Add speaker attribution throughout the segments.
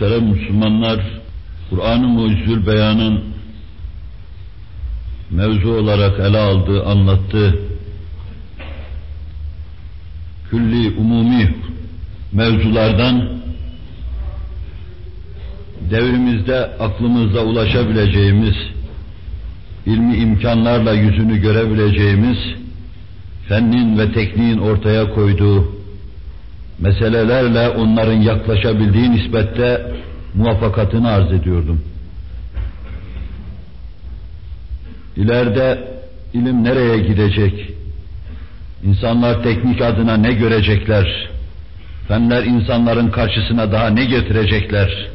Speaker 1: Muhterem Müslümanlar, Kur'an-ı Mucizül Beyan'ın mevzu olarak ele aldığı, anlattığı külli umumi mevzulardan devrimizde aklımızda ulaşabileceğimiz, ilmi imkanlarla yüzünü görebileceğimiz, fennin ve tekniğin ortaya koyduğu meselelerle onların yaklaşabildiği nispette muvaffakatını arz ediyordum. İleride ilim nereye gidecek? İnsanlar teknik adına ne görecekler? Fenler insanların karşısına daha ne getirecekler?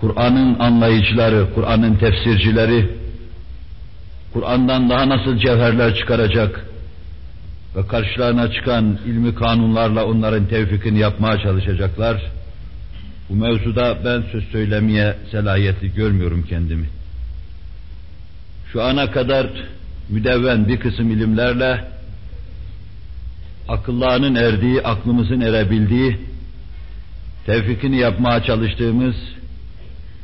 Speaker 1: Kur'an'ın anlayıcıları, Kur'an'ın tefsircileri, Kur'an'dan daha nasıl cevherler çıkaracak ve karşılarına çıkan ilmi kanunlarla onların tevfikini yapmaya çalışacaklar. Bu mevzuda ben söz söylemeye selahiyeti görmüyorum kendimi. Şu ana kadar müdevven bir kısım ilimlerle akıllarının erdiği, aklımızın erebildiği, tevfikini yapmaya çalıştığımız,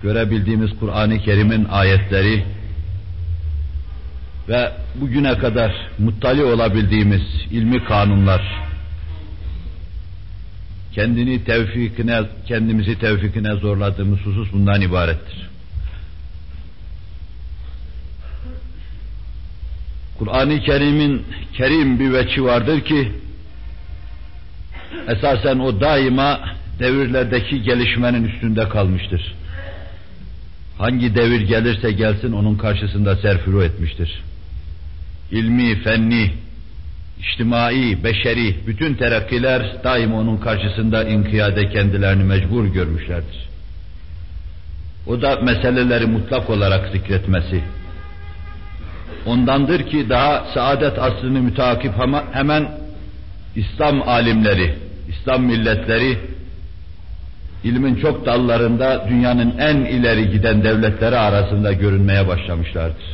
Speaker 1: görebildiğimiz Kur'an-ı Kerim'in ayetleri ve bugüne kadar muttali olabildiğimiz ilmi kanunlar, kendini tevfikine, kendimizi tevfikine zorladığımız husus bundan ibarettir. Kur'an-ı Kerim'in kerim bir veçi vardır ki, esasen o daima devirlerdeki gelişmenin üstünde kalmıştır. Hangi devir gelirse gelsin onun karşısında serfuru etmiştir. İlmi, fenni, içtimai, beşeri bütün terakkiler daima onun karşısında inkiyade kendilerini mecbur görmüşlerdir. O da meseleleri mutlak olarak zikretmesi. Ondandır ki daha saadet aslını mütakip hemen İslam alimleri, İslam milletleri ilmin çok dallarında dünyanın en ileri giden devletleri arasında görünmeye başlamışlardır.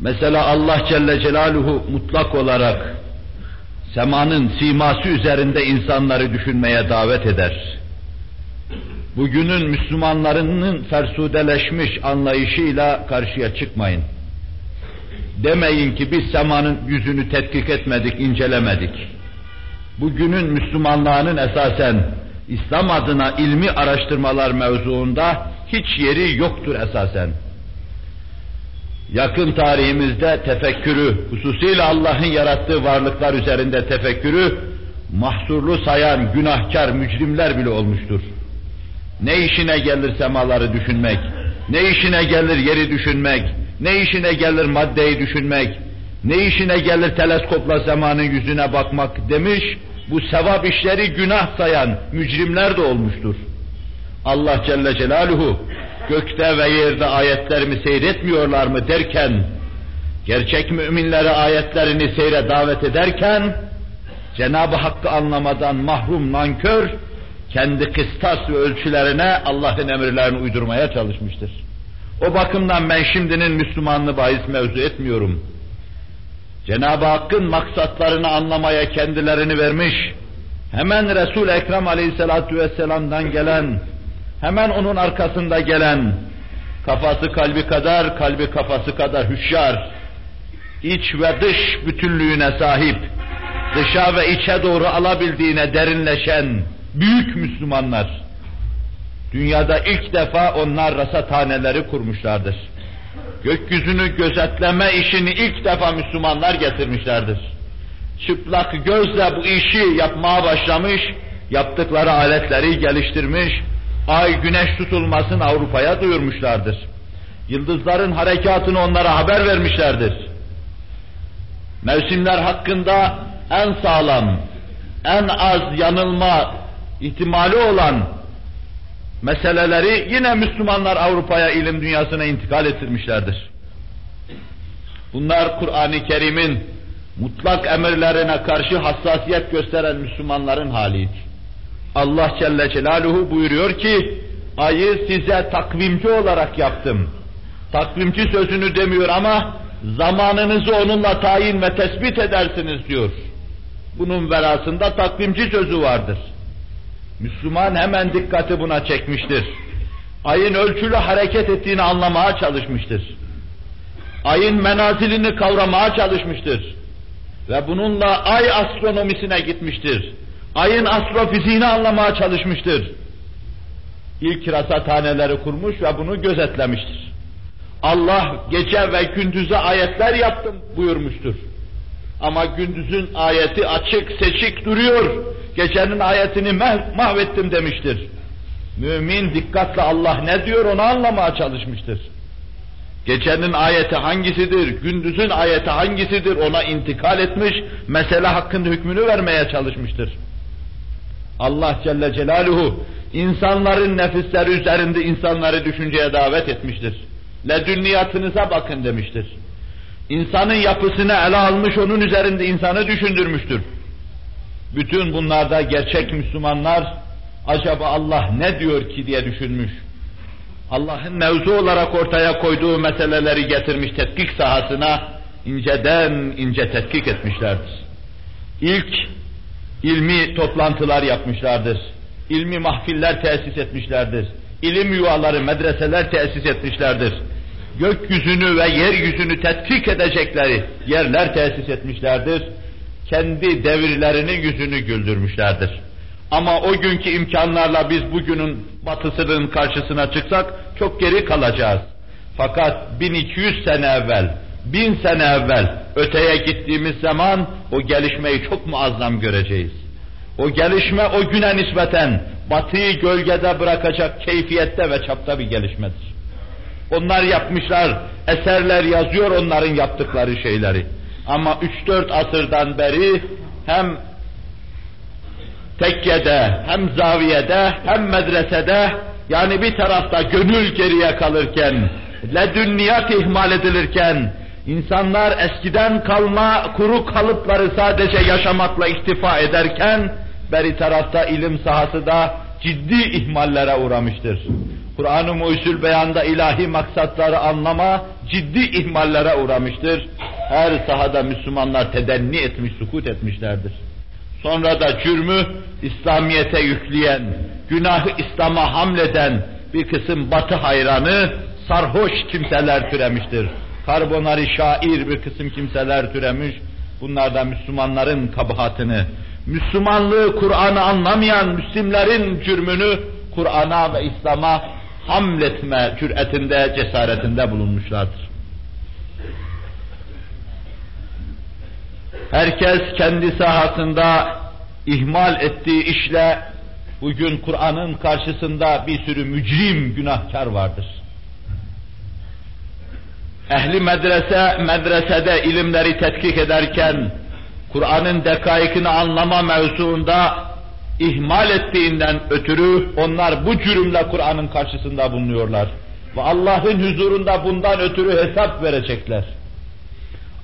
Speaker 1: Mesela Allah Celle Celaluhu mutlak olarak semanın siması üzerinde insanları düşünmeye davet eder. Bugünün Müslümanlarının fersudeleşmiş anlayışıyla karşıya çıkmayın. Demeyin ki biz semanın yüzünü tetkik etmedik, incelemedik. Bugünün Müslümanlarının esasen İslam adına ilmi araştırmalar mevzuunda hiç yeri yoktur esasen. Yakın tarihimizde tefekkürü, hususiyle Allah'ın yarattığı varlıklar üzerinde tefekkürü, mahsurlu sayan günahkar mücrimler bile olmuştur. Ne işine gelir semaları düşünmek, ne işine gelir yeri düşünmek, ne işine gelir maddeyi düşünmek, ne işine gelir teleskopla zamanın yüzüne bakmak demiş, bu sevap işleri günah sayan mücrimler de olmuştur. Allah Celle Celaluhu gökte ve yerde ayetlerimi seyretmiyorlar mı derken, gerçek müminlere ayetlerini seyre davet ederken, Cenab-ı Hakk'ı anlamadan mahrum nankör, kendi kıstas ve ölçülerine Allah'ın emirlerini uydurmaya çalışmıştır. O bakımdan ben şimdinin Müslümanlığı bahis mevzu etmiyorum. Cenab-ı Hakk'ın maksatlarını anlamaya kendilerini vermiş, hemen Resul-i Ekrem aleyhissalatu vesselam'dan gelen, hemen onun arkasında gelen, kafası kalbi kadar, kalbi kafası kadar hüşyar, iç ve dış bütünlüğüne sahip, dışa ve içe doğru alabildiğine derinleşen büyük Müslümanlar, dünyada ilk defa onlar rasathaneleri kurmuşlardır gökyüzünü gözetleme işini ilk defa Müslümanlar getirmişlerdir. Çıplak gözle bu işi yapmaya başlamış, yaptıkları aletleri geliştirmiş, ay güneş tutulmasını Avrupa'ya duyurmuşlardır. Yıldızların harekatını onlara haber vermişlerdir. Mevsimler hakkında en sağlam, en az yanılma ihtimali olan meseleleri yine Müslümanlar Avrupa'ya ilim dünyasına intikal ettirmişlerdir. Bunlar Kur'an-ı Kerim'in mutlak emirlerine karşı hassasiyet gösteren Müslümanların haliydi. Allah Celle Celaluhu buyuruyor ki, ayı size takvimci olarak yaptım. Takvimci sözünü demiyor ama zamanınızı onunla tayin ve tespit edersiniz diyor. Bunun verasında takvimci sözü vardır. Müslüman hemen dikkati buna çekmiştir. Ayın ölçülü hareket ettiğini anlamaya çalışmıştır. Ayın menazilini kavramaya çalışmıştır. Ve bununla ay astronomisine gitmiştir. Ayın astrofiziğini anlamaya çalışmıştır. İlk rasathaneleri kurmuş ve bunu gözetlemiştir. Allah gece ve gündüze ayetler yaptım buyurmuştur. Ama gündüzün ayeti açık seçik duruyor. Gecenin ayetini mahvettim demiştir. Mümin dikkatle Allah ne diyor onu anlamaya çalışmıştır. Gecenin ayeti hangisidir, gündüzün ayeti hangisidir ona intikal etmiş, mesele hakkında hükmünü vermeye çalışmıştır. Allah Celle Celaluhu insanların nefisleri üzerinde insanları düşünceye davet etmiştir. Ledünniyatınıza bakın demiştir. İnsanın yapısını ele almış, onun üzerinde insanı düşündürmüştür. Bütün bunlarda gerçek Müslümanlar acaba Allah ne diyor ki diye düşünmüş. Allah'ın mevzu olarak ortaya koyduğu meseleleri getirmiş tetkik sahasına inceden ince tetkik etmişlerdir. İlk ilmi toplantılar yapmışlardır. İlmi mahfiller tesis etmişlerdir. İlim yuvaları, medreseler tesis etmişlerdir. Gökyüzünü ve yeryüzünü tetkik edecekleri yerler tesis etmişlerdir. Kendi devirlerinin yüzünü güldürmüşlerdir. Ama o günkü imkanlarla biz bugünün batısının karşısına çıksak çok geri kalacağız. Fakat 1200 sene evvel, 1000 sene evvel öteye gittiğimiz zaman o gelişmeyi çok muazzam göreceğiz. O gelişme o güne nispeten batıyı gölgede bırakacak keyfiyette ve çapta bir gelişmedir. Onlar yapmışlar, eserler yazıyor onların yaptıkları şeyleri. Ama 3-4 asırdan beri hem tekkede, hem zaviyede, hem medresede, yani bir tarafta gönül geriye kalırken, ledünniyat ihmal edilirken, insanlar eskiden kalma kuru kalıpları sadece yaşamakla iktifa ederken, beri tarafta ilim sahası da ciddi ihmallere uğramıştır. Kur'an-ı Muhyüzül Beyan'da ilahi maksatları anlama ciddi ihmallere uğramıştır. Her sahada Müslümanlar tedenni etmiş, sukut etmişlerdir. Sonra da cürmü İslamiyete yükleyen, günahı İslam'a hamleden bir kısım batı hayranı, sarhoş kimseler türemiştir. Karbonari şair bir kısım kimseler türemiş. Bunlar da Müslümanların kabahatini, Müslümanlığı, Kur'an'ı anlamayan Müslimlerin cürmünü Kur'an'a ve İslam'a hamletme cüretinde, cesaretinde bulunmuşlardır. Herkes kendi sahasında ihmal ettiği işle bugün Kur'an'ın karşısında bir sürü mücrim, günahkar vardır. Ehli medrese, medresede ilimleri tetkik ederken Kur'an'ın dekaikini anlama mevzuunda ihmal ettiğinden ötürü onlar bu cürümle Kur'an'ın karşısında bulunuyorlar. Ve Allah'ın huzurunda bundan ötürü hesap verecekler.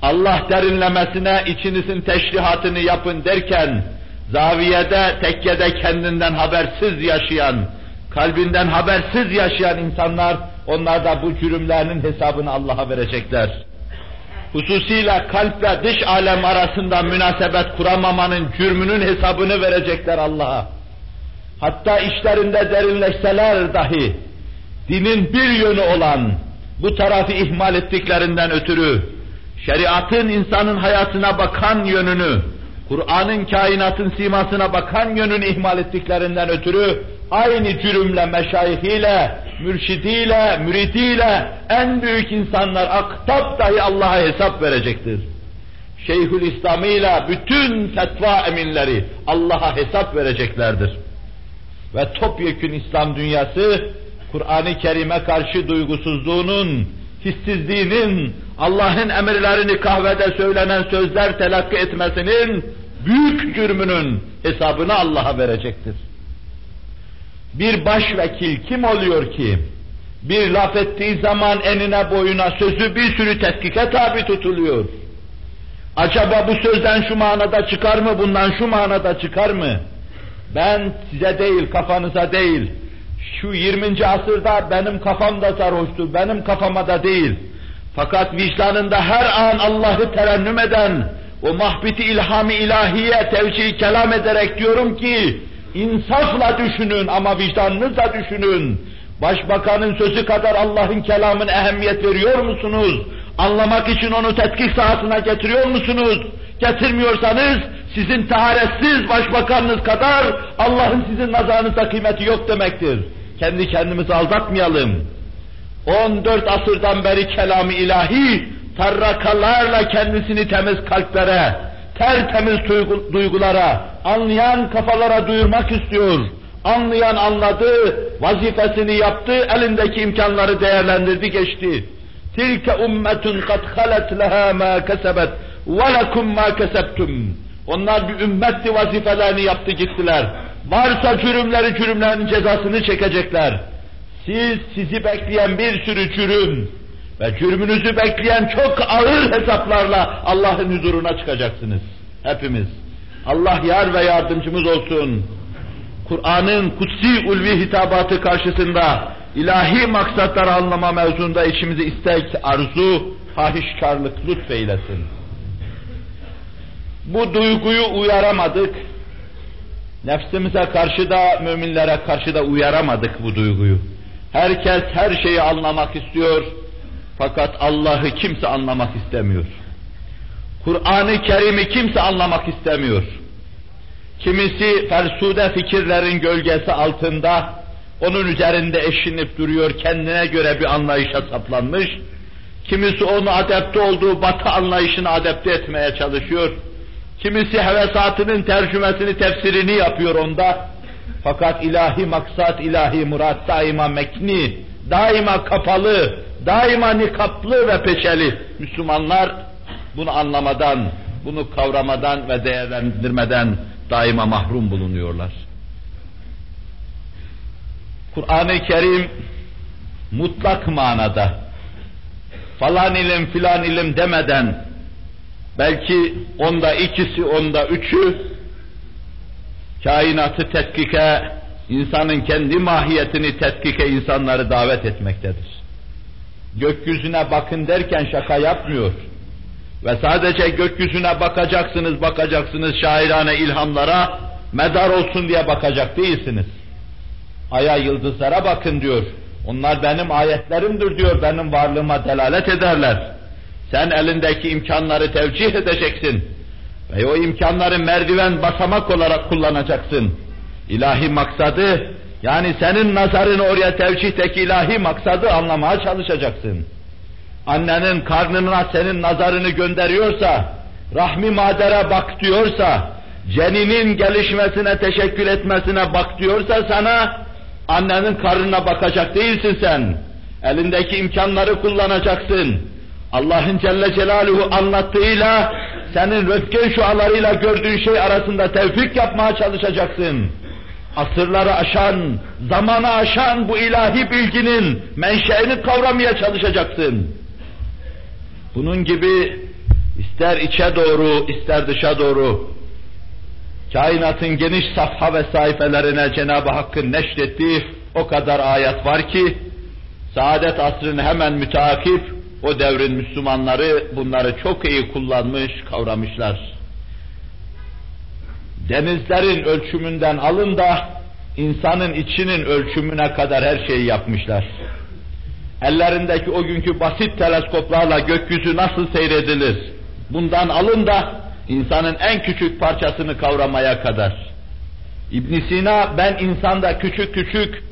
Speaker 1: Allah derinlemesine içinizin teşrihatını yapın derken, zaviyede, tekkede kendinden habersiz yaşayan, kalbinden habersiz yaşayan insanlar, onlar da bu cürümlerinin hesabını Allah'a verecekler. Hususiyle kalple dış alem arasında münasebet kuramamanın cürmünün hesabını verecekler Allah'a. Hatta işlerinde derinleşseler dahi, dinin bir yönü olan, bu tarafı ihmal ettiklerinden ötürü, şeriatın insanın hayatına bakan yönünü, Kur'an'ın kainatın simasına bakan yönünü ihmal ettiklerinden ötürü aynı cürümle, meşayihiyle, mürşidiyle, müridiyle en büyük insanlar aktap dahi Allah'a hesap verecektir. Şeyhül İslam'ıyla bütün fetva eminleri Allah'a hesap vereceklerdir. Ve topyekün İslam dünyası Kur'an-ı Kerim'e karşı duygusuzluğunun, hissizliğinin, Allah'ın emirlerini kahvede söylenen sözler telakki etmesinin büyük cürmünün hesabını Allah'a verecektir. Bir başvekil kim oluyor ki? Bir laf ettiği zaman enine boyuna sözü bir sürü tetkike tabi tutuluyor. Acaba bu sözden şu manada çıkar mı, bundan şu manada çıkar mı? Ben size değil, kafanıza değil, şu 20. asırda benim kafam da sarhoştur, benim kafama da değil. Fakat vicdanında her an Allah'ı terennüm eden, o mahbiti ilhami ilahiye tevcih kelam ederek diyorum ki, insafla düşünün ama vicdanınızla düşünün. Başbakanın sözü kadar Allah'ın kelamına ehemmiyet veriyor musunuz? Anlamak için onu tetkik sahasına getiriyor musunuz? Getirmiyorsanız sizin taharetsiz başbakanınız kadar Allah'ın sizin nazarınızda kıymeti yok demektir. Kendi kendimizi aldatmayalım. 14 asırdan beri kelamı ilahi tarrakalarla kendisini temiz kalplere, tertemiz duygulara, anlayan kafalara duyurmak istiyor. Anlayan anladı, vazifesini yaptı, elindeki imkanları değerlendirdi, geçti. Tilke ummetun kad halet leha ma kesebet ve lekum ma kesebtum. Onlar bir ümmetti vazifelerini yaptı gittiler. Varsa cürümleri cürümlerinin cezasını çekecekler. Siz sizi bekleyen bir sürü cürüm ve cürmünüzü bekleyen çok ağır hesaplarla Allah'ın huzuruna çıkacaksınız. Hepimiz. Allah yar ve yardımcımız olsun. Kur'an'ın kutsi ulvi hitabatı karşısında ilahi maksatları anlama mevzunda içimizi istek, arzu, hahişkarlık lütfeylesin. Bu duyguyu uyaramadık. Nefsimize karşı da, müminlere karşı da uyaramadık bu duyguyu. Herkes her şeyi anlamak istiyor. Fakat Allah'ı kimse anlamak istemiyor. Kur'an-ı Kerim'i kimse anlamak istemiyor. Kimisi fersude fikirlerin gölgesi altında onun üzerinde eşinip duruyor, kendine göre bir anlayışa saplanmış. Kimisi onu adapte olduğu batı anlayışını adapte etmeye çalışıyor. Kimisi hevesatının tercümesini, tefsirini yapıyor onda. Fakat ilahi maksat, ilahi murat daima mekni, daima kapalı, daima nikaplı ve peçeli. Müslümanlar bunu anlamadan, bunu kavramadan ve değerlendirmeden daima mahrum bulunuyorlar. Kur'an-ı Kerim mutlak manada falan ilim filan ilim demeden belki onda ikisi onda üçü kainatı tetkike, insanın kendi mahiyetini tetkike insanları davet etmektedir. Gökyüzüne bakın derken şaka yapmıyor. Ve sadece gökyüzüne bakacaksınız, bakacaksınız şairane ilhamlara, medar olsun diye bakacak değilsiniz. Aya, yıldızlara bakın diyor. Onlar benim ayetlerimdir diyor, benim varlığıma delalet ederler. Sen elindeki imkanları tevcih edeceksin. Ve o imkanları merdiven basamak olarak kullanacaksın. İlahi maksadı, yani senin nazarını oraya tevcihteki ilahi maksadı anlamaya çalışacaksın. Annenin karnına senin nazarını gönderiyorsa, rahmi madere bak diyorsa, ceninin gelişmesine, teşekkür etmesine bak diyorsa sana, annenin karnına bakacak değilsin sen. Elindeki imkanları kullanacaksın. Allah'ın Celle Celaluhu anlattığıyla, senin röntgen şualarıyla gördüğün şey arasında tevfik yapmaya çalışacaksın. Asırları aşan, zamanı aşan bu ilahi bilginin menşeini kavramaya çalışacaksın. Bunun gibi ister içe doğru, ister dışa doğru kainatın geniş safha ve sayfelerine Cenab-ı Hakk'ın neşrettiği o kadar ayet var ki saadet asrını hemen müteakip o devrin Müslümanları bunları çok iyi kullanmış, kavramışlar. Denizlerin ölçümünden alın da insanın içinin ölçümüne kadar her şeyi yapmışlar. Ellerindeki o günkü basit teleskoplarla gökyüzü nasıl seyredilir? Bundan alın da insanın en küçük parçasını kavramaya kadar. İbn Sina ben insanda küçük küçük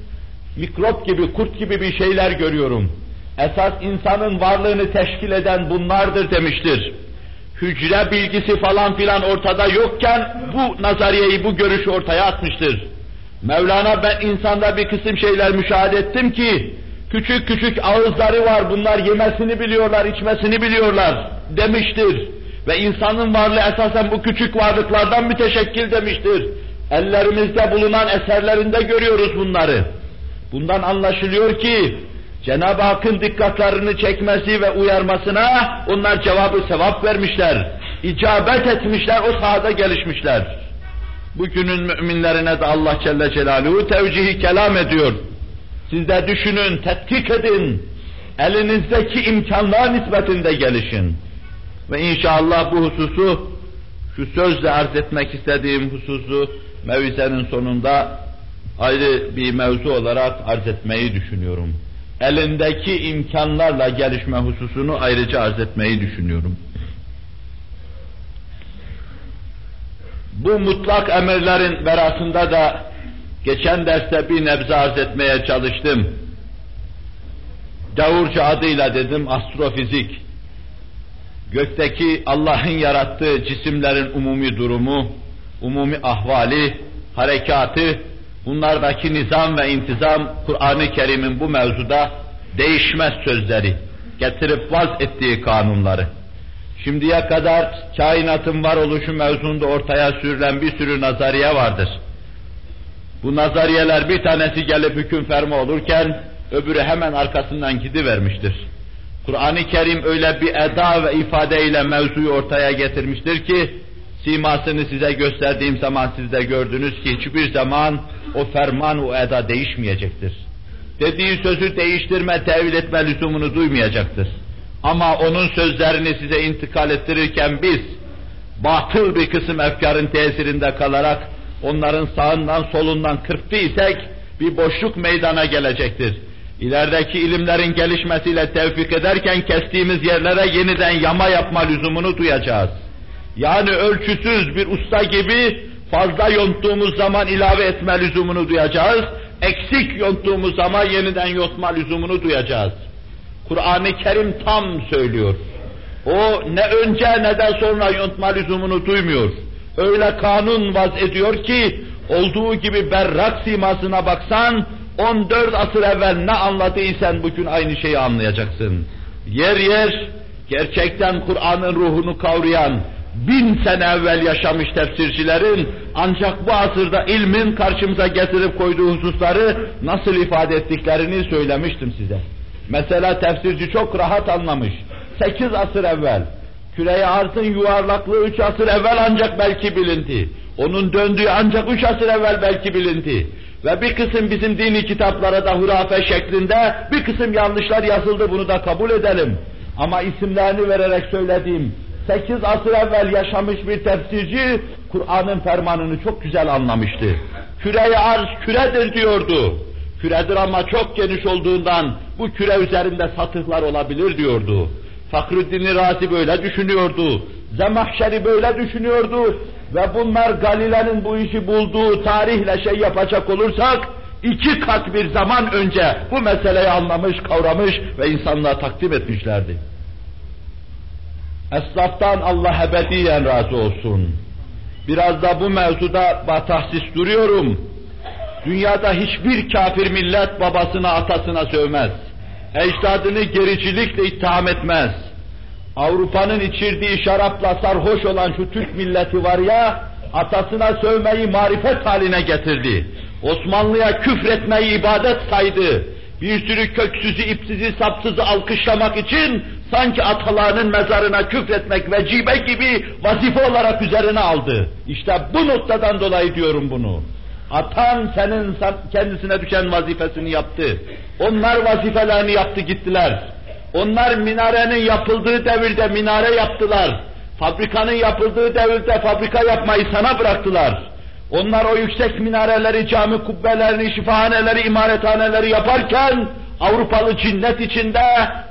Speaker 1: mikrop gibi, kurt gibi bir şeyler görüyorum. Esas insanın varlığını teşkil eden bunlardır demiştir. Hücre bilgisi falan filan ortada yokken bu nazariyeyi, bu görüşü ortaya atmıştır. Mevlana ben insanda bir kısım şeyler müşahede ettim ki küçük küçük ağızları var bunlar yemesini biliyorlar, içmesini biliyorlar demiştir. Ve insanın varlığı esasen bu küçük varlıklardan müteşekkil demiştir. Ellerimizde bulunan eserlerinde görüyoruz bunları. Bundan anlaşılıyor ki Cenab-ı Hakk'ın dikkatlerini çekmesi ve uyarmasına onlar cevabı sevap vermişler. İcabet etmişler, o sahada gelişmişler. Bugünün müminlerine de Allah Celle Celaluhu tevcihi kelam ediyor. Siz de düşünün, tetkik edin. Elinizdeki imkanlar nispetinde gelişin. Ve inşallah bu hususu, şu sözle arz etmek istediğim hususu mevizenin sonunda ayrı bir mevzu olarak arz etmeyi düşünüyorum. Elindeki imkanlarla gelişme hususunu ayrıca arz etmeyi düşünüyorum. Bu mutlak emirlerin verasında da geçen derste bir nebze arz etmeye çalıştım. Gavurca adıyla dedim astrofizik. Gökteki Allah'ın yarattığı cisimlerin umumi durumu, umumi ahvali, harekatı, bunlardaki nizam ve intizam Kur'an-ı Kerim'in bu mevzuda değişmez sözleri, getirip vaz ettiği kanunları. Şimdiye kadar kainatın varoluşu mevzunda ortaya sürülen bir sürü nazariye vardır. Bu nazariyeler bir tanesi gelip hüküm ferma olurken öbürü hemen arkasından gidivermiştir. Kur'an-ı Kerim öyle bir eda ve ifadeyle mevzuyu ortaya getirmiştir ki simasını size gösterdiğim zaman siz de gördünüz ki hiçbir zaman o ferman, o eda değişmeyecektir. Dediği sözü değiştirme, tevil etme lüzumunu duymayacaktır. Ama onun sözlerini size intikal ettirirken biz batıl bir kısım efkarın tesirinde kalarak onların sağından solundan kırptıysak bir boşluk meydana gelecektir. İlerideki ilimlerin gelişmesiyle tevfik ederken kestiğimiz yerlere yeniden yama yapma lüzumunu duyacağız. Yani ölçüsüz bir usta gibi fazla yonttuğumuz zaman ilave etme lüzumunu duyacağız. Eksik yonttuğumuz zaman yeniden yontma lüzumunu duyacağız. Kur'an-ı Kerim tam söylüyor. O ne önce ne de sonra yontma lüzumunu duymuyor. Öyle kanun vaz ediyor ki olduğu gibi berrak simasına baksan 14 asır evvel ne anladıysan bugün aynı şeyi anlayacaksın. Yer yer gerçekten Kur'an'ın ruhunu kavrayan, bin sene evvel yaşamış tefsircilerin ancak bu asırda ilmin karşımıza getirip koyduğu hususları nasıl ifade ettiklerini söylemiştim size. Mesela tefsirci çok rahat anlamış. Sekiz asır evvel, küreye arzın yuvarlaklığı üç asır evvel ancak belki bilindi. Onun döndüğü ancak üç asır evvel belki bilindi. Ve bir kısım bizim dini kitaplara da hurafe şeklinde bir kısım yanlışlar yazıldı bunu da kabul edelim. Ama isimlerini vererek söylediğim sekiz asır evvel yaşamış bir tefsirci Kur'an'ın fermanını çok güzel anlamıştı. Küreye arz küredir diyordu. Küredir ama çok geniş olduğundan bu küre üzerinde satıklar olabilir diyordu. Fakrüddin Razi böyle düşünüyordu. Zemahşeri böyle düşünüyordu. Ve bunlar Galile'nin bu işi bulduğu tarihle şey yapacak olursak, iki kat bir zaman önce bu meseleyi anlamış, kavramış ve insanlığa takdim etmişlerdi. Esnaftan Allah ebediyen razı olsun. Biraz da bu mevzuda batahsis duruyorum. Dünyada hiçbir kafir millet babasına atasına sövmez. Ecdadını gericilikle itham etmez. Avrupa'nın içirdiği şarapla sarhoş olan şu Türk milleti var ya, atasına sövmeyi marifet haline getirdi. Osmanlı'ya küfretmeyi ibadet saydı. Bir sürü köksüzü, ipsizi, sapsızı alkışlamak için sanki atalarının mezarına küfretmek vecibe gibi vazife olarak üzerine aldı. İşte bu noktadan dolayı diyorum bunu. Atan senin kendisine düşen vazifesini yaptı. Onlar vazifelerini yaptı gittiler. Onlar minarenin yapıldığı devirde minare yaptılar. Fabrikanın yapıldığı devirde fabrika yapmayı sana bıraktılar. Onlar o yüksek minareleri, cami kubbelerini, şifahaneleri, imarethaneleri yaparken Avrupalı cinnet içinde,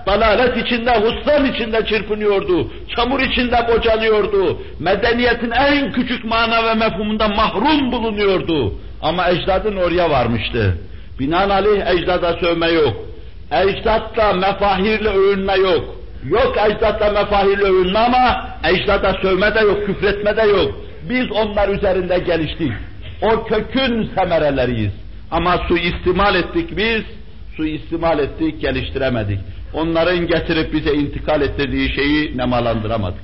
Speaker 1: dalalet içinde, husran içinde çırpınıyordu. Çamur içinde bocalıyordu. Medeniyetin en küçük mana ve mefhumunda mahrum bulunuyordu. Ama ecdadın oraya varmıştı. Binaenaleyh ecdada sövme yok. Ecdatla mefahirle övünme yok. Yok ecdatla mefahirle övünme ama ecdada sövme de yok, küfretme de yok. Biz onlar üzerinde geliştik. O kökün semereleriyiz. Ama su istimal ettik biz, su istimal ettik, geliştiremedik. Onların getirip bize intikal ettirdiği şeyi nemalandıramadık.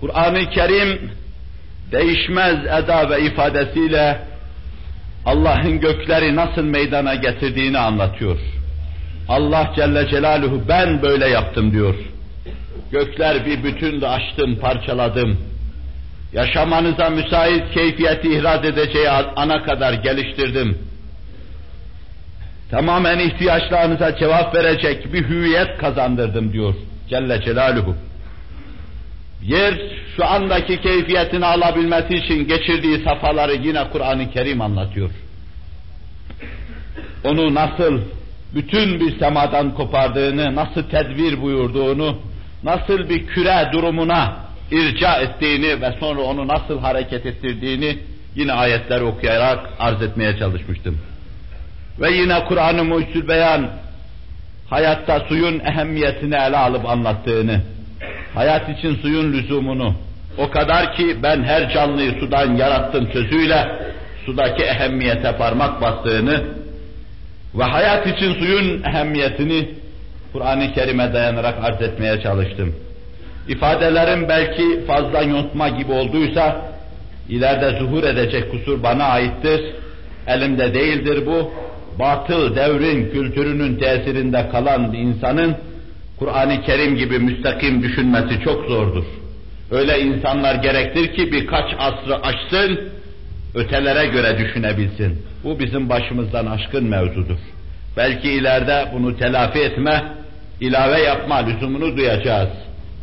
Speaker 1: Kur'an-ı Kerim değişmez eda ve ifadesiyle Allah'ın gökleri nasıl meydana getirdiğini anlatıyor. Allah Celle Celaluhu ben böyle yaptım diyor. Gökler bir bütündü açtım, parçaladım. Yaşamanıza müsait keyfiyeti ihraz edeceği ana kadar geliştirdim. Tamamen ihtiyaçlarınıza cevap verecek bir hüviyet kazandırdım diyor Celle Celaluhu. Yer şu andaki keyfiyetini alabilmesi için geçirdiği safhaları yine Kur'an-ı Kerim anlatıyor. Onu nasıl bütün bir semadan kopardığını, nasıl tedbir buyurduğunu, nasıl bir küre durumuna irca ettiğini ve sonra onu nasıl hareket ettirdiğini yine ayetler okuyarak arz etmeye çalışmıştım. Ve yine Kur'an-ı Mucizül Beyan hayatta suyun ehemmiyetini ele alıp anlattığını, hayat için suyun lüzumunu, o kadar ki ben her canlıyı sudan yarattım sözüyle sudaki ehemmiyete parmak bastığını ve hayat için suyun ehemmiyetini Kur'an-ı Kerim'e dayanarak arz etmeye çalıştım. İfadelerim belki fazla yontma gibi olduysa, ileride zuhur edecek kusur bana aittir, elimde değildir bu. Batıl devrin, kültürünün tesirinde kalan bir insanın, Kur'an-ı Kerim gibi müstakim düşünmesi çok zordur. Öyle insanlar gerektir ki birkaç asrı aşsın, ötelere göre düşünebilsin. Bu bizim başımızdan aşkın mevzudur. Belki ileride bunu telafi etme, ilave yapma lüzumunu duyacağız.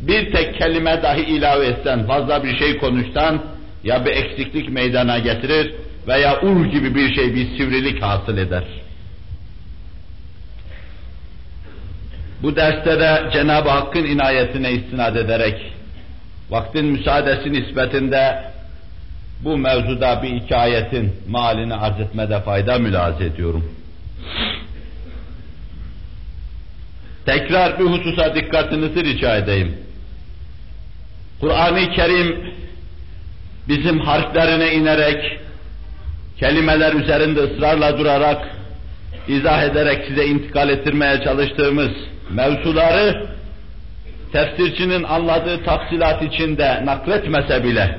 Speaker 1: Bir tek kelime dahi ilave etsen, fazla bir şey konuşsan, ya bir eksiklik meydana getirir veya ur gibi bir şey, bir sivrilik hasıl eder. Bu derste de Cenab-ı Hakk'ın inayetine istinad ederek, vaktin müsaadesi nispetinde bu mevzuda bir iki malini arz etmede fayda mülaze ediyorum. Tekrar bir hususa dikkatinizi rica edeyim. Kur'an-ı Kerim bizim harflerine inerek, kelimeler üzerinde ısrarla durarak, izah ederek size intikal ettirmeye çalıştığımız mevzuları tefsircinin anladığı tafsilat içinde nakletmese bile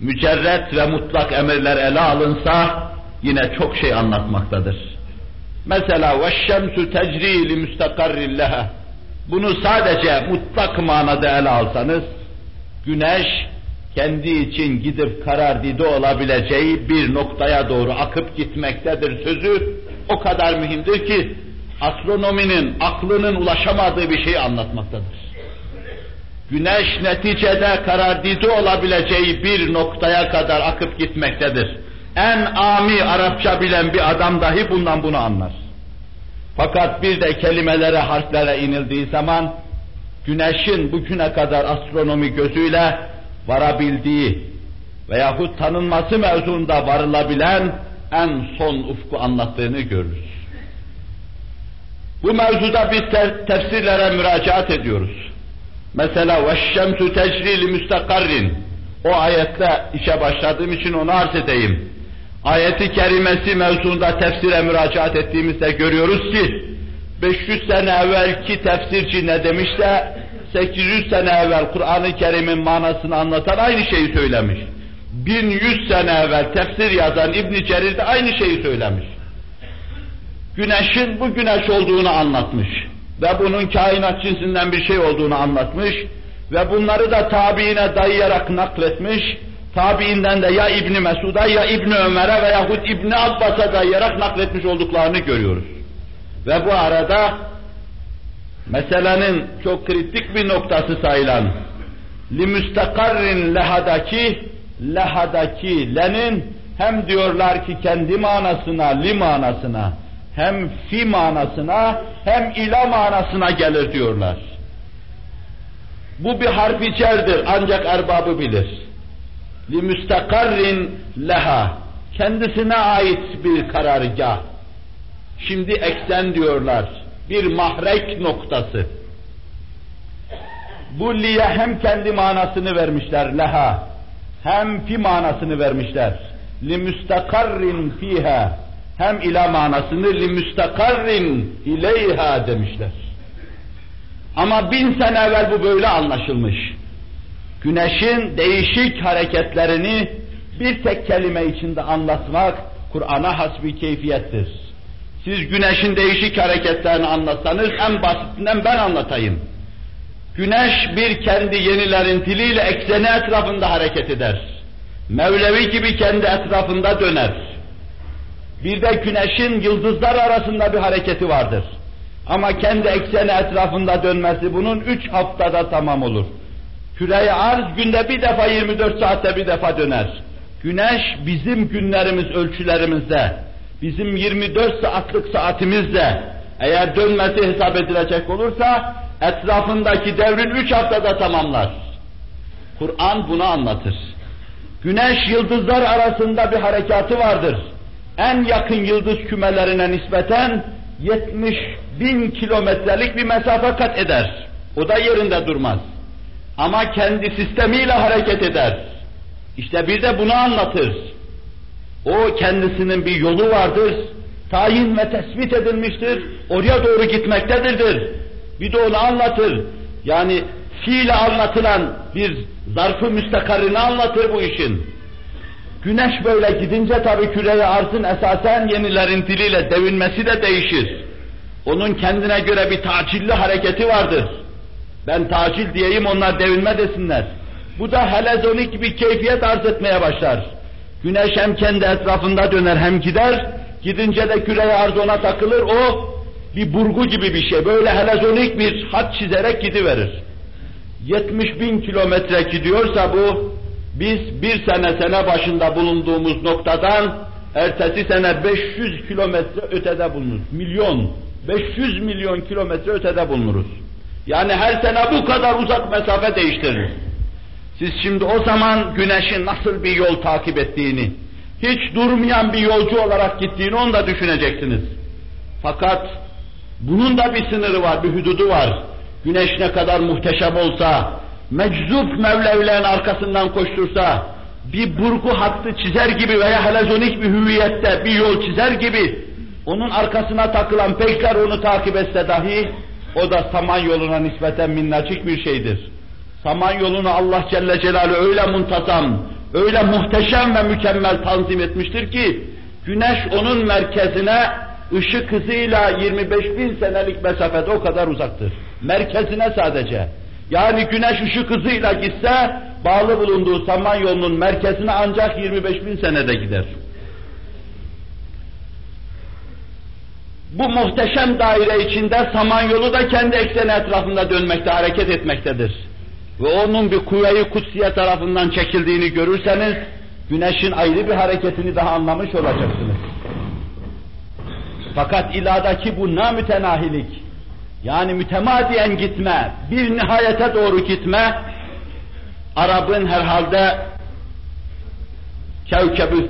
Speaker 1: mücerret ve mutlak emirler ele alınsa yine çok şey anlatmaktadır. Mesela ve şemsu tecri li müstakarrin. Bunu sadece mutlak manada ele alsanız, güneş kendi için gidip karar karardide olabileceği bir noktaya doğru akıp gitmektedir sözü o kadar mühimdir ki astronominin aklının ulaşamadığı bir şeyi anlatmaktadır. Güneş neticede karar karardide olabileceği bir noktaya kadar akıp gitmektedir. En ami Arapça bilen bir adam dahi bundan bunu anlar. Fakat bir de kelimelere, harflere inildiği zaman güneşin bugüne kadar astronomi gözüyle varabildiği veyahut tanınması mevzuunda varılabilen en son ufku anlattığını görürüz. Bu mevzuda biz tefsirlere müracaat ediyoruz. Mesela وَالشَّمْسُ تَجْرِي لِمُسْتَقَرٍ O ayette işe başladığım için onu arz edeyim. Ayeti kerimesi mevzuunda tefsire müracaat ettiğimizde görüyoruz ki 500 sene evvelki tefsirci ne demişse 800 sene evvel Kur'an-ı Kerim'in manasını anlatan aynı şeyi söylemiş. 1100 sene evvel tefsir yazan İbn Cerir de aynı şeyi söylemiş. Güneşin bu güneş olduğunu anlatmış ve bunun kainat cinsinden bir şey olduğunu anlatmış ve bunları da tabiine dayayarak nakletmiş. Tabiinden de ya İbni Mesud'a ya İbni Ömer'e veyahut İbni Abbas'a dayayarak nakletmiş olduklarını görüyoruz. Ve bu arada meselenin çok kritik bir noktası sayılan limüstakarrin lehadaki lehadaki lenin hem diyorlar ki kendi manasına, li manasına hem fi manasına hem ila manasına gelir diyorlar. Bu bir harfi cerdir ancak erbabı bilir. Li müstakarrin leha kendisine ait bir karargah. Şimdi eksen diyorlar. Bir mahrek noktası. Bu liye hem kendi manasını vermişler leha hem fi manasını vermişler. Li müstakarrin fiha hem ila manasını li müstakarrin ileyha demişler. Ama bin sene evvel bu böyle anlaşılmış. Güneşin değişik hareketlerini bir tek kelime içinde anlatmak Kur'an'a has bir keyfiyettir. Siz güneşin değişik hareketlerini anlatsanız en basitinden ben anlatayım. Güneş bir kendi yenilerin diliyle ekseni etrafında hareket eder. Mevlevi gibi kendi etrafında döner. Bir de güneşin yıldızlar arasında bir hareketi vardır. Ama kendi ekseni etrafında dönmesi bunun üç haftada tamam olur. Küre-i arz günde bir defa 24 saatte bir defa döner. Güneş bizim günlerimiz ölçülerimizde, bizim 24 saatlik saatimizde eğer dönmesi hesap edilecek olursa etrafındaki devrin 3 haftada tamamlar. Kur'an bunu anlatır. Güneş yıldızlar arasında bir harekatı vardır. En yakın yıldız kümelerine nispeten 70 bin kilometrelik bir mesafe kat eder. O da yerinde durmaz. Ama kendi sistemiyle hareket eder. İşte bir de bunu anlatır. O kendisinin bir yolu vardır. Tayin ve tespit edilmiştir. Oraya doğru gitmektedirdir. Bir de onu anlatır. Yani fiile anlatılan bir zarfı müstakarını anlatır bu işin. Güneş böyle gidince tabi küreye arzın esasen yenilerin diliyle devinmesi de değişir. Onun kendine göre bir tacilli hareketi vardır. Ben tacil diyeyim onlar devinme desinler. Bu da helezonik bir keyfiyet arz etmeye başlar. Güneş hem kendi etrafında döner hem gider, gidince de küreye arz ona takılır, o bir burgu gibi bir şey, böyle helezonik bir hat çizerek gidiverir. 70 bin kilometre gidiyorsa bu, biz bir sene sene başında bulunduğumuz noktadan ertesi sene 500 kilometre ötede bulunuruz. Milyon, 500 milyon kilometre ötede bulunuruz. Yani her sene bu kadar uzak mesafe değiştirir. Siz şimdi o zaman güneşin nasıl bir yol takip ettiğini, hiç durmayan bir yolcu olarak gittiğini onu da düşüneceksiniz. Fakat bunun da bir sınırı var, bir hududu var. Güneş ne kadar muhteşem olsa, meczup mevlevlerin arkasından koştursa, bir burgu hattı çizer gibi veya helezonik bir hüviyette bir yol çizer gibi, onun arkasına takılan pekler onu takip etse dahi, o da saman yoluna nispeten minnacık bir şeydir. Saman yolunu Allah Celle Celaluhu öyle muntazam, öyle muhteşem ve mükemmel tanzim etmiştir ki, güneş onun merkezine ışık hızıyla 25 bin senelik mesafede o kadar uzaktır. Merkezine sadece. Yani güneş ışık hızıyla gitse, bağlı bulunduğu saman yolunun merkezine ancak 25 bin senede gider. Bu muhteşem daire içinde Samanyolu da kendi ekseni etrafında dönmekte, hareket etmektedir. Ve onun bir kuvve-i kutsiye tarafından çekildiğini görürseniz, güneşin ayrı bir hareketini daha anlamış olacaksınız. Fakat iladaki bu namütenahilik, yani mütemadiyen gitme, bir nihayete doğru gitme, Arap'ın herhalde Kevkebül,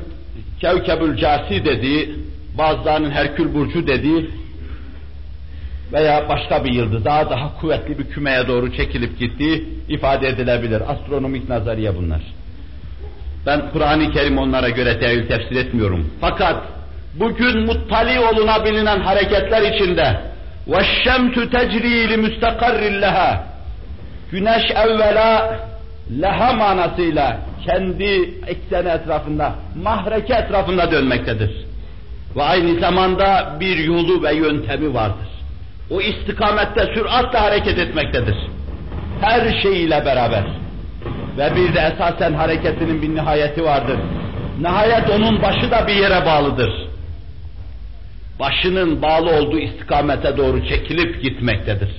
Speaker 1: Kevkebül Casi dediği, bazılarının Herkül Burcu dediği veya başka bir yıldız daha daha kuvvetli bir kümeye doğru çekilip gittiği ifade edilebilir. Astronomik nazariye bunlar. Ben Kur'an-ı Kerim onlara göre tevil tefsir etmiyorum. Fakat bugün muttali olunabilinen hareketler içinde وَالشَّمْسُ تَجْرِي لِمُسْتَقَرٍ لَهَا Güneş evvela leha manasıyla kendi ekseni etrafında, mahreke etrafında dönmektedir. Ve aynı zamanda bir yolu ve yöntemi vardır. O istikamette süratle hareket etmektedir. Her şeyiyle beraber. Ve bir de esasen hareketinin bir nihayeti vardır. Nihayet onun başı da bir yere bağlıdır. Başının bağlı olduğu istikamete doğru çekilip gitmektedir.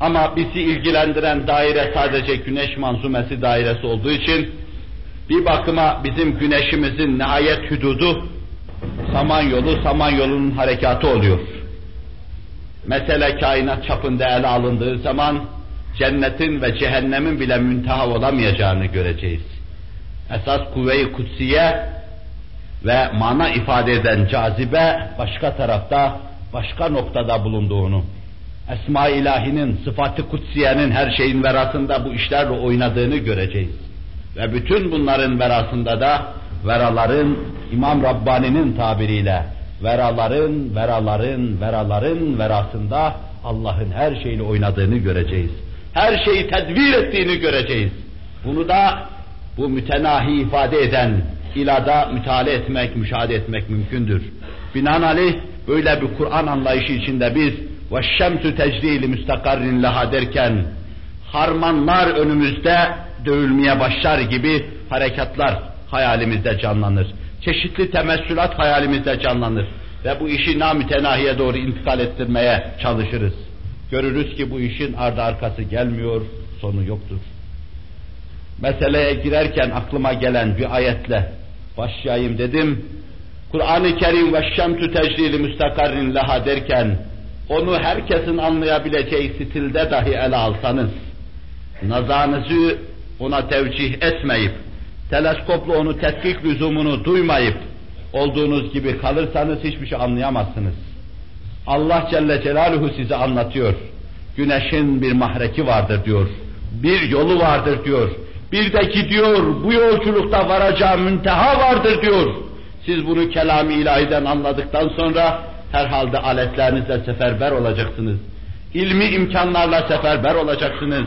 Speaker 1: Ama bizi ilgilendiren daire sadece güneş manzumesi dairesi olduğu için bir bakıma bizim güneşimizin nihayet hüdudu Samanyolu, Samanyolu'nun harekatı oluyor. Mesele kainat çapında ele alındığı zaman cennetin ve cehennemin bile münteha olamayacağını göreceğiz. Esas kuvve-i kutsiye ve mana ifade eden cazibe başka tarafta, başka noktada bulunduğunu, Esma-i İlahi'nin, sıfatı kutsiyenin her şeyin verasında bu işlerle oynadığını göreceğiz. Ve bütün bunların verasında da veraların, İmam Rabbani'nin tabiriyle veraların, veraların, veraların verasında Allah'ın her şeyle oynadığını göreceğiz. Her şeyi tedbir ettiğini göreceğiz. Bunu da bu mütenahi ifade eden ilada müteale etmek, müşahede etmek mümkündür. Binaenaleyh böyle bir Kur'an anlayışı içinde biz ve şemsü tecrili müstakarrin leha derken harmanlar önümüzde dövülmeye başlar gibi harekatlar hayalimizde canlanır. Çeşitli temessülat hayalimizde canlanır. Ve bu işi namütenahiye doğru intikal ettirmeye çalışırız. Görürüz ki bu işin ardı arkası gelmiyor, sonu yoktur. Meseleye girerken aklıma gelen bir ayetle başlayayım dedim. Kur'an-ı Kerim ve şemtü tecrili müstakarrin laha derken onu herkesin anlayabileceği stilde dahi ele alsanız, nazarınızı ona tevcih etmeyip, teleskopla onu tetkik lüzumunu duymayıp, olduğunuz gibi kalırsanız hiçbir şey anlayamazsınız. Allah Celle Celaluhu size anlatıyor. Güneşin bir mahreki vardır diyor. Bir yolu vardır diyor. Bir de gidiyor, bu yolculukta varacağı münteha vardır diyor. Siz bunu kelam-ı ilahiden anladıktan sonra herhalde aletlerinizle seferber olacaksınız. İlmi imkanlarla seferber olacaksınız.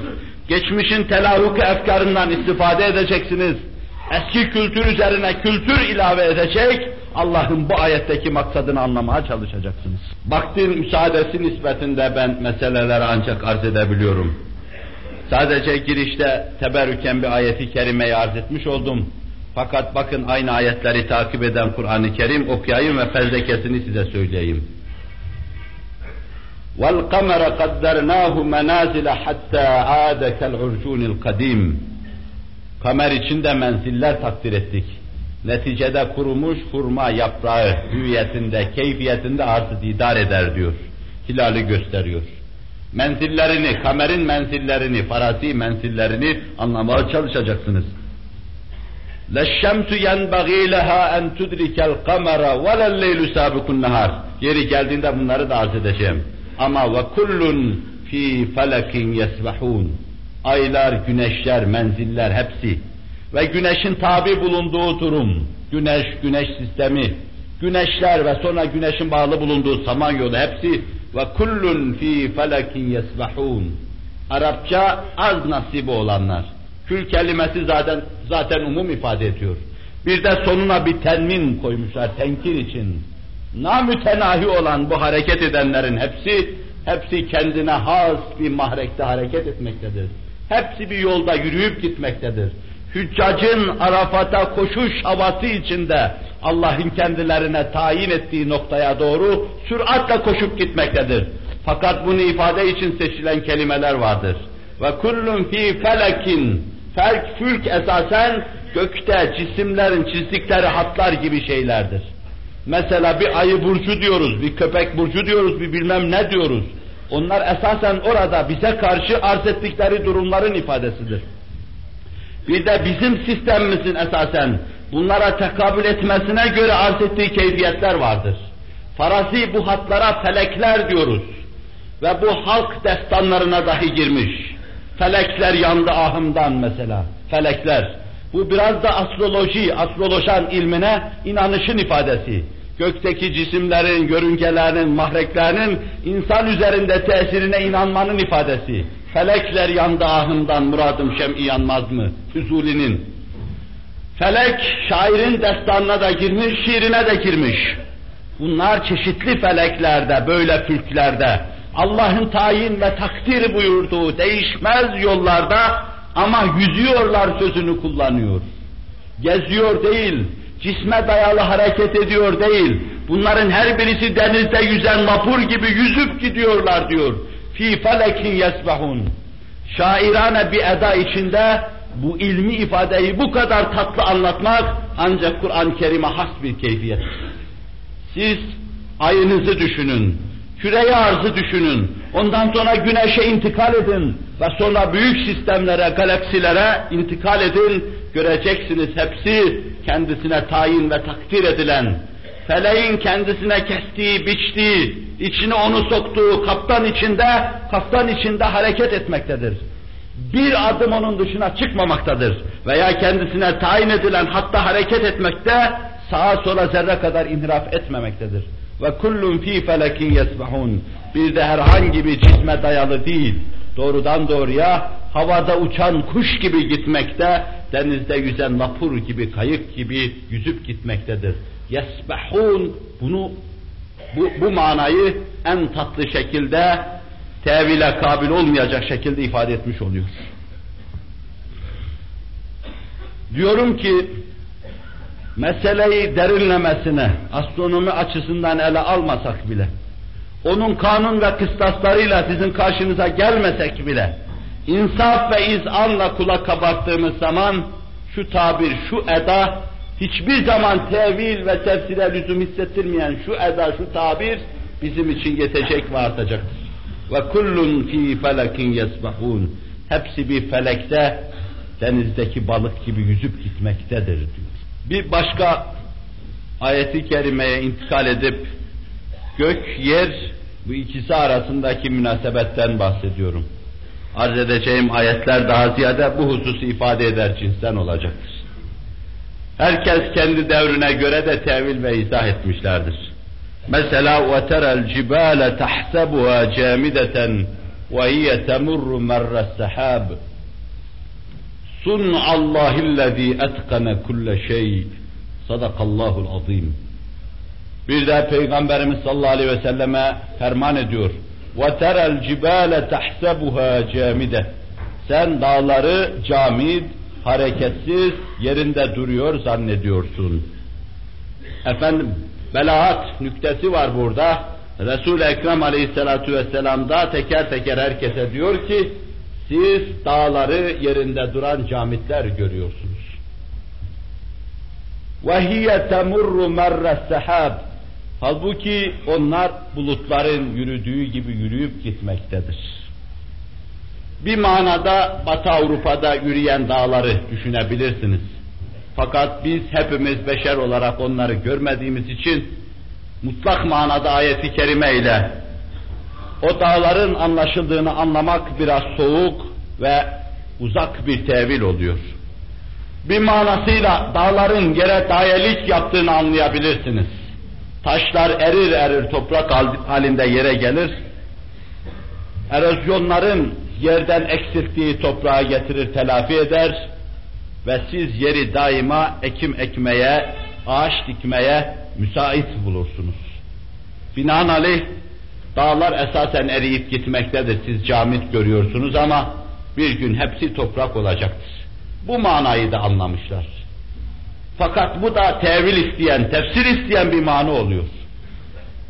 Speaker 1: Geçmişin telahuk efkarından istifade edeceksiniz Eski kültür üzerine kültür ilave edecek, Allah'ın bu ayetteki maksadını anlamaya çalışacaksınız. Vaktin müsaadesi nispetinde ben meseleleri ancak arz edebiliyorum. Sadece girişte teberrüken bir ayeti kerimeyi arz etmiş oldum. Fakat bakın aynı ayetleri takip eden Kur'an-ı Kerim okuyayım ve fezlekesini size söyleyeyim. وَالْقَمَرَ قَدَّرْنَاهُ مَنَازِلَ حَتَّى عَادَ كَالْعُرْجُونِ الْقَدِيمِ Kamer içinde menziller takdir ettik. Neticede kurumuş hurma yaprağı hüviyetinde, keyfiyetinde artı didar eder diyor. Hilali gösteriyor. Menzillerini, kamerin menzillerini, farazi menzillerini anlamaya çalışacaksınız. لَشَّمْسُ يَنْبَغِي لَهَا اَنْ تُدْرِكَ الْقَمَرَ وَلَا اللَّيْلُ سَابِقُ النَّهَارِ Yeri geldiğinde bunları da arz edeceğim. Ama ve kullun fi felekin yesbahun. Aylar, güneşler, menziller hepsi ve güneşin tabi bulunduğu durum, güneş, güneş sistemi, güneşler ve sonra güneşin bağlı bulunduğu samanyolu hepsi ve kullun fi felekin yesbahun. Arapça az nasibi olanlar. Kül kelimesi zaten zaten umum ifade ediyor. Bir de sonuna bir tenmin koymuşlar tenkir için. Namütenahi olan bu hareket edenlerin hepsi, hepsi kendine has bir mahrekte hareket etmektedir. Hepsi bir yolda yürüyüp gitmektedir. Hüccacın Arafat'a koşuş havası içinde Allah'ın kendilerine tayin ettiği noktaya doğru süratle koşup gitmektedir. Fakat bunu ifade için seçilen kelimeler vardır. Ve kullun fi felekin Felk, fülk esasen gökte cisimlerin çizdikleri hatlar gibi şeylerdir. Mesela bir ayı burcu diyoruz, bir köpek burcu diyoruz, bir bilmem ne diyoruz. Onlar esasen orada bize karşı arz ettikleri durumların ifadesidir. Bir de bizim sistemimizin esasen bunlara tekabül etmesine göre arz ettiği keyfiyetler vardır. Farazi bu hatlara felekler diyoruz. Ve bu halk destanlarına dahi girmiş. Felekler yandı ahımdan mesela. Felekler. Bu biraz da astroloji, astrolojan ilmine inanışın ifadesi. Gökteki cisimlerin, görüngelerinin, mahreklerinin insan üzerinde tesirine inanmanın ifadesi. Felekler yandı ahımdan muradım şem'i yanmaz mı? Füzuli'nin. Felek şairin destanına da girmiş, şiirine de girmiş. Bunlar çeşitli feleklerde, böyle fülklerde, Allah'ın tayin ve takdir buyurduğu değişmez yollarda ama yüzüyorlar sözünü kullanıyor. Geziyor değil, cisme dayalı hareket ediyor değil. Bunların her birisi denizde yüzen vapur gibi yüzüp gidiyorlar diyor. Fi felekin yesbahun. Şairane bir eda içinde bu ilmi ifadeyi bu kadar tatlı anlatmak ancak Kur'an-ı Kerim'e has bir keyfiyet. Siz ayınızı düşünün, küre arzı düşünün, ondan sonra güneşe intikal edin ve sonra büyük sistemlere, galaksilere intikal edin, göreceksiniz hepsi kendisine tayin ve takdir edilen, feleğin kendisine kestiği, biçtiği, içine onu soktuğu kaptan içinde, kaptan içinde hareket etmektedir. Bir adım onun dışına çıkmamaktadır veya kendisine tayin edilen hatta hareket etmekte, sağa sola zerre kadar inhiraf etmemektedir. Ve kullun fi felekin yesbahun. Bir de herhangi bir cisme dayalı değil. Doğrudan doğruya havada uçan kuş gibi gitmekte, denizde yüzen vapur gibi, kayık gibi yüzüp gitmektedir. Yesbahun bunu bu, bu manayı en tatlı şekilde tevile kabil olmayacak şekilde ifade etmiş oluyor. Diyorum ki meseleyi derinlemesine astronomi açısından ele almasak bile onun kanun ve kıstaslarıyla sizin karşınıza gelmesek bile insaf ve izanla kulak kabarttığımız zaman şu tabir, şu eda hiçbir zaman tevil ve tefsire lüzum hissettirmeyen şu eda, şu tabir bizim için yetecek ve artacaktır. Ve kullun fi felekin yesbahun. Hepsi bir felekte denizdeki balık gibi yüzüp gitmektedir diyor. Bir başka ayeti kerimeye intikal edip gök, yer bu ikisi arasındaki münasebetten bahsediyorum Arz edeceğim ayetler daha ziyade bu hususu ifade eder cinsten olacaktır. Herkes kendi devrine göre de tevil ve izah etmişlerdir. Mesela وَتَرَى الْجِبَالَ تَحْسَبُهَا جَامِدَةً وَهِيَ تَمُرُّ مَرَّ السَّحَابِ صُنْعَ اللّٰهِ الَّذ۪ي اَتْقَنَ كُلَّ شَيْءٍ Sadakallahul azim. Bir de Peygamberimiz sallallahu aleyhi ve selleme ferman ediyor. وَتَرَى الْجِبَالَ تَحْسَبُهَا جَامِدَةً Sen dağları camid, hareketsiz, yerinde duruyor zannediyorsun. Efendim, belaat nüktesi var burada. Resul-i Ekrem aleyhissalatu vesselam da teker teker herkese diyor ki, siz dağları yerinde duran camitler görüyorsunuz. وَهِيَ تَمُرُّ مَرَّ السَّحَابِ Halbuki onlar bulutların yürüdüğü gibi yürüyüp gitmektedir. Bir manada Batı Avrupa'da yürüyen dağları düşünebilirsiniz. Fakat biz hepimiz beşer olarak onları görmediğimiz için mutlak manada ayeti kerime ile o dağların anlaşıldığını anlamak biraz soğuk ve uzak bir tevil oluyor. Bir manasıyla dağların yere dayelik yaptığını anlayabilirsiniz. Taşlar erir erir toprak halinde yere gelir. Erozyonların yerden eksilttiği toprağı getirir telafi eder ve siz yeri daima ekim ekmeye, ağaç dikmeye müsait bulursunuz. Binaenaleyh dağlar esasen eriyip gitmektedir. Siz camit görüyorsunuz ama bir gün hepsi toprak olacaktır. Bu manayı da anlamışlar. Fakat bu da tevil isteyen, tefsir isteyen bir mana oluyor.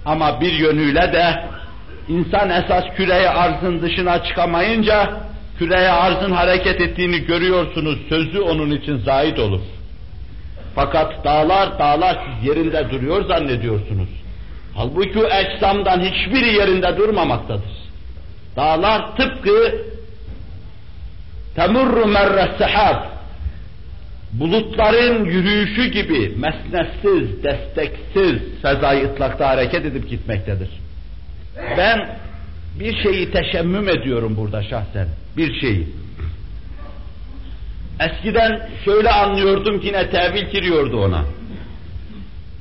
Speaker 1: Ama bir yönüyle de insan esas küreye arzın dışına çıkamayınca küreye arzın hareket ettiğini görüyorsunuz, sözü onun için zahit olur. Fakat dağlar, dağlar siz yerinde duruyor zannediyorsunuz. Halbuki ecsamdan hiçbiri yerinde durmamaktadır. Dağlar tıpkı temurru merre sehab bulutların yürüyüşü gibi mesnetsiz, desteksiz fezai ıtlakta hareket edip gitmektedir. Ben bir şeyi teşemmüm ediyorum burada şahsen. Bir şeyi. Eskiden şöyle anlıyordum ki yine tevil giriyordu ona.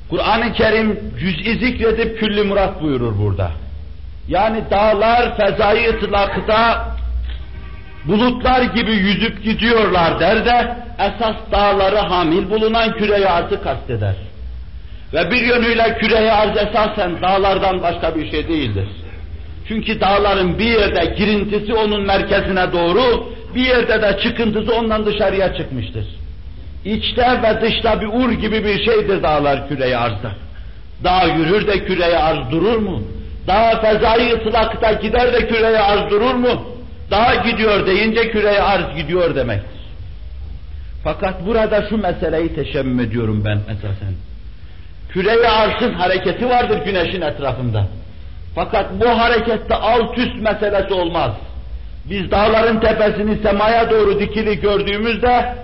Speaker 1: Kur'an-ı Kerim cüz'i zikredip külli murat buyurur burada. Yani dağlar fezai ıtlakta bulutlar gibi yüzüp gidiyorlar der de esas dağları hamil bulunan küre arzı kasteder. Ve bir yönüyle küre arz esasen dağlardan başka bir şey değildir. Çünkü dağların bir yerde girintisi onun merkezine doğru, bir yerde de çıkıntısı ondan dışarıya çıkmıştır. İçte ve dışta bir ur gibi bir şeydir dağlar küre arzda. Dağ yürür de küre arz durur mu? Dağ fezai ıtlakta gider de küre arz durur mu? Dağ gidiyor deyince küreye arz gidiyor demektir. Fakat burada şu meseleyi teşemmüm ediyorum ben esasen. Küreye arzın hareketi vardır güneşin etrafında. Fakat bu harekette alt üst meselesi olmaz. Biz dağların tepesini semaya doğru dikili gördüğümüzde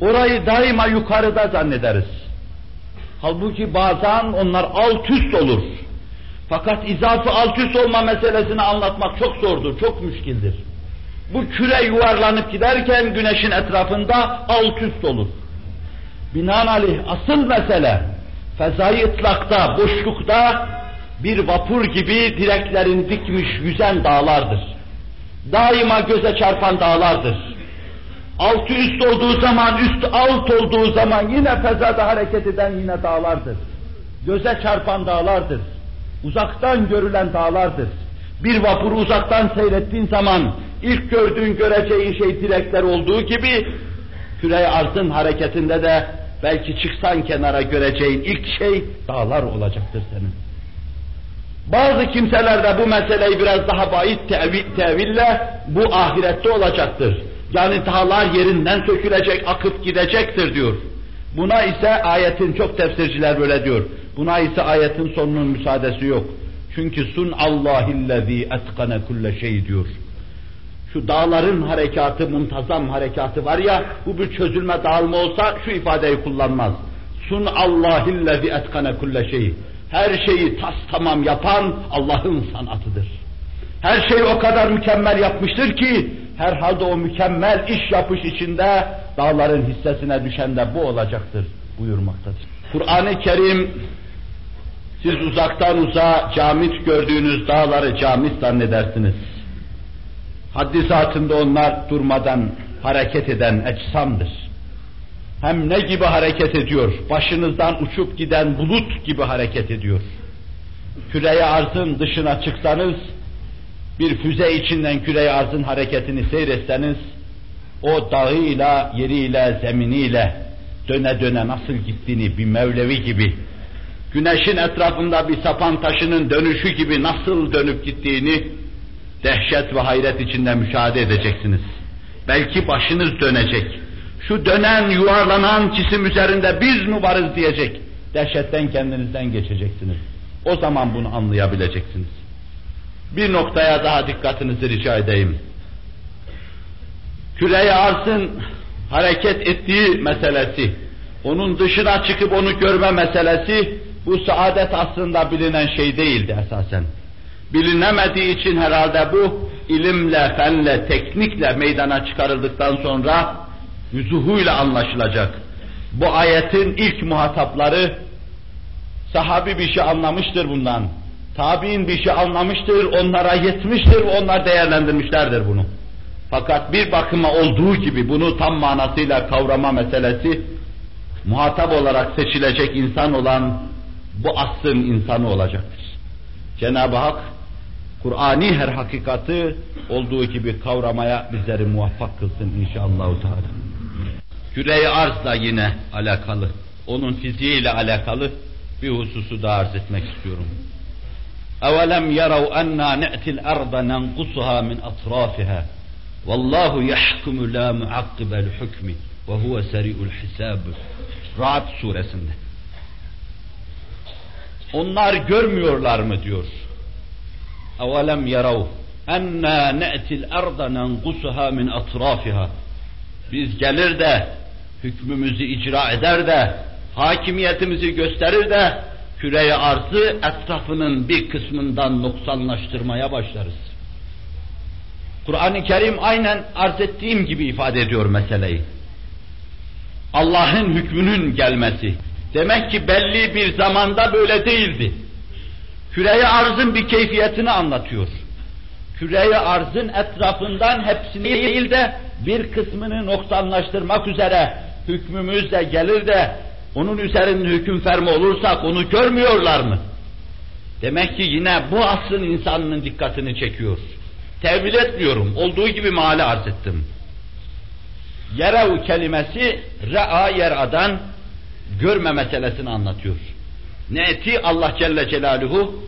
Speaker 1: orayı daima yukarıda zannederiz. Halbuki bazen onlar alt üst olur. Fakat izafi alt üst olma meselesini anlatmak çok zordur, çok müşkildir. Bu küre yuvarlanıp giderken güneşin etrafında alt üst olur. Binaenaleyh asıl mesele fezai ıtlakta, boşlukta bir vapur gibi direklerini dikmiş yüzen dağlardır. Daima göze çarpan dağlardır. Altı üst olduğu zaman, üst alt olduğu zaman yine fezada hareket eden yine dağlardır. Göze çarpan dağlardır. Uzaktan görülen dağlardır. Bir vapuru uzaktan seyrettiğin zaman ilk gördüğün göreceğin şey direkler olduğu gibi küre arzın hareketinde de belki çıksan kenara göreceğin ilk şey dağlar olacaktır senin. Bazı kimseler de bu meseleyi biraz daha bayit tevil, teville bu ahirette olacaktır. Yani dağlar yerinden sökülecek, akıp gidecektir diyor. Buna ise ayetin çok tefsirciler böyle diyor. Buna ise ayetin sonunun müsaadesi yok. Çünkü sun Allahillezî etkane kulle şey diyor. Şu dağların harekatı, muntazam harekatı var ya, bu bir çözülme dağılma olsa şu ifadeyi kullanmaz. Sun Allahillezî etkane kulle şey. Her şeyi tas tamam yapan Allah'ın sanatıdır. Her şeyi o kadar mükemmel yapmıştır ki, herhalde o mükemmel iş yapış içinde dağların hissesine düşen de bu olacaktır buyurmaktadır. Kur'an-ı Kerim siz uzaktan uzağa camit gördüğünüz dağları camit zannedersiniz. Haddi zatında onlar durmadan hareket eden ecsamdır. Hem ne gibi hareket ediyor? Başınızdan uçup giden bulut gibi hareket ediyor. Küreye arzın dışına çıksanız, bir füze içinden küreye arzın hareketini seyretseniz, o dağıyla, yeriyle, zeminiyle döne döne nasıl gittiğini bir Mevlevi gibi, güneşin etrafında bir sapan taşının dönüşü gibi nasıl dönüp gittiğini dehşet ve hayret içinde müşahede edeceksiniz. Belki başınız dönecek. Şu dönen, yuvarlanan cisim üzerinde biz mi varız diyecek. Dehşetten kendinizden geçeceksiniz. O zaman bunu anlayabileceksiniz. Bir noktaya daha dikkatinizi rica edeyim. Arzın hareket ettiği meselesi, onun dışına çıkıp onu görme meselesi, bu saadet aslında bilinen şey değildi esasen. Bilinemediği için herhalde bu ilimle, fenle, teknikle meydana çıkarıldıktan sonra yüzuhuyla anlaşılacak. Bu ayetin ilk muhatapları sahabi bir şey anlamıştır bundan. Tabi'in bir şey anlamıştır, onlara yetmiştir, onlar değerlendirmişlerdir bunu. Fakat bir bakıma olduğu gibi bunu tam manasıyla kavrama meselesi muhatap olarak seçilecek insan olan bu asrın insanı olacaktır. Cenab-ı Hak Kur'ani her hakikati olduğu gibi kavramaya bizleri muvaffak kılsın inşallah. Teala. Küre-i arzla yine alakalı, onun fiziğiyle alakalı bir hususu da arz etmek istiyorum. أَوَلَمْ يَرَوْا أَنَّا نَأْتِ الْأَرْضَ نَنْقُصُهَا مِنْ أَطْرَافِهَا وَاللّٰهُ يَحْكُمُ لَا مُعَقِّبَ الْحُكْمِ وَهُوَ سَرِيءُ الْحِسَابِ Ra'd suresinde. Onlar görmüyorlar mı diyor. اَوَلَمْ يَرَوْا اَنَّا نَأْتِ الْأَرْضَ نَنْقُسُهَا مِنْ أَطْرَافِهَا Biz gelir de, hükmümüzü icra eder de, hakimiyetimizi gösterir de, küreye arzı etrafının bir kısmından noksanlaştırmaya başlarız. Kur'an-ı Kerim aynen arz ettiğim gibi ifade ediyor meseleyi. Allah'ın hükmünün gelmesi. Demek ki belli bir zamanda böyle değildi. Küreye arzın bir keyfiyetini anlatıyor. Küreye arzın etrafından hepsini değil de bir kısmını noksanlaştırmak üzere hükmümüz de gelir de onun üzerinde hüküm fermi olursak onu görmüyorlar mı? Demek ki yine bu asrın insanının dikkatini çekiyor. Tevil etmiyorum. Olduğu gibi mali arz ettim. Yerev kelimesi re'a yer'adan görme meselesini anlatıyor. Neti Allah Celle Celaluhu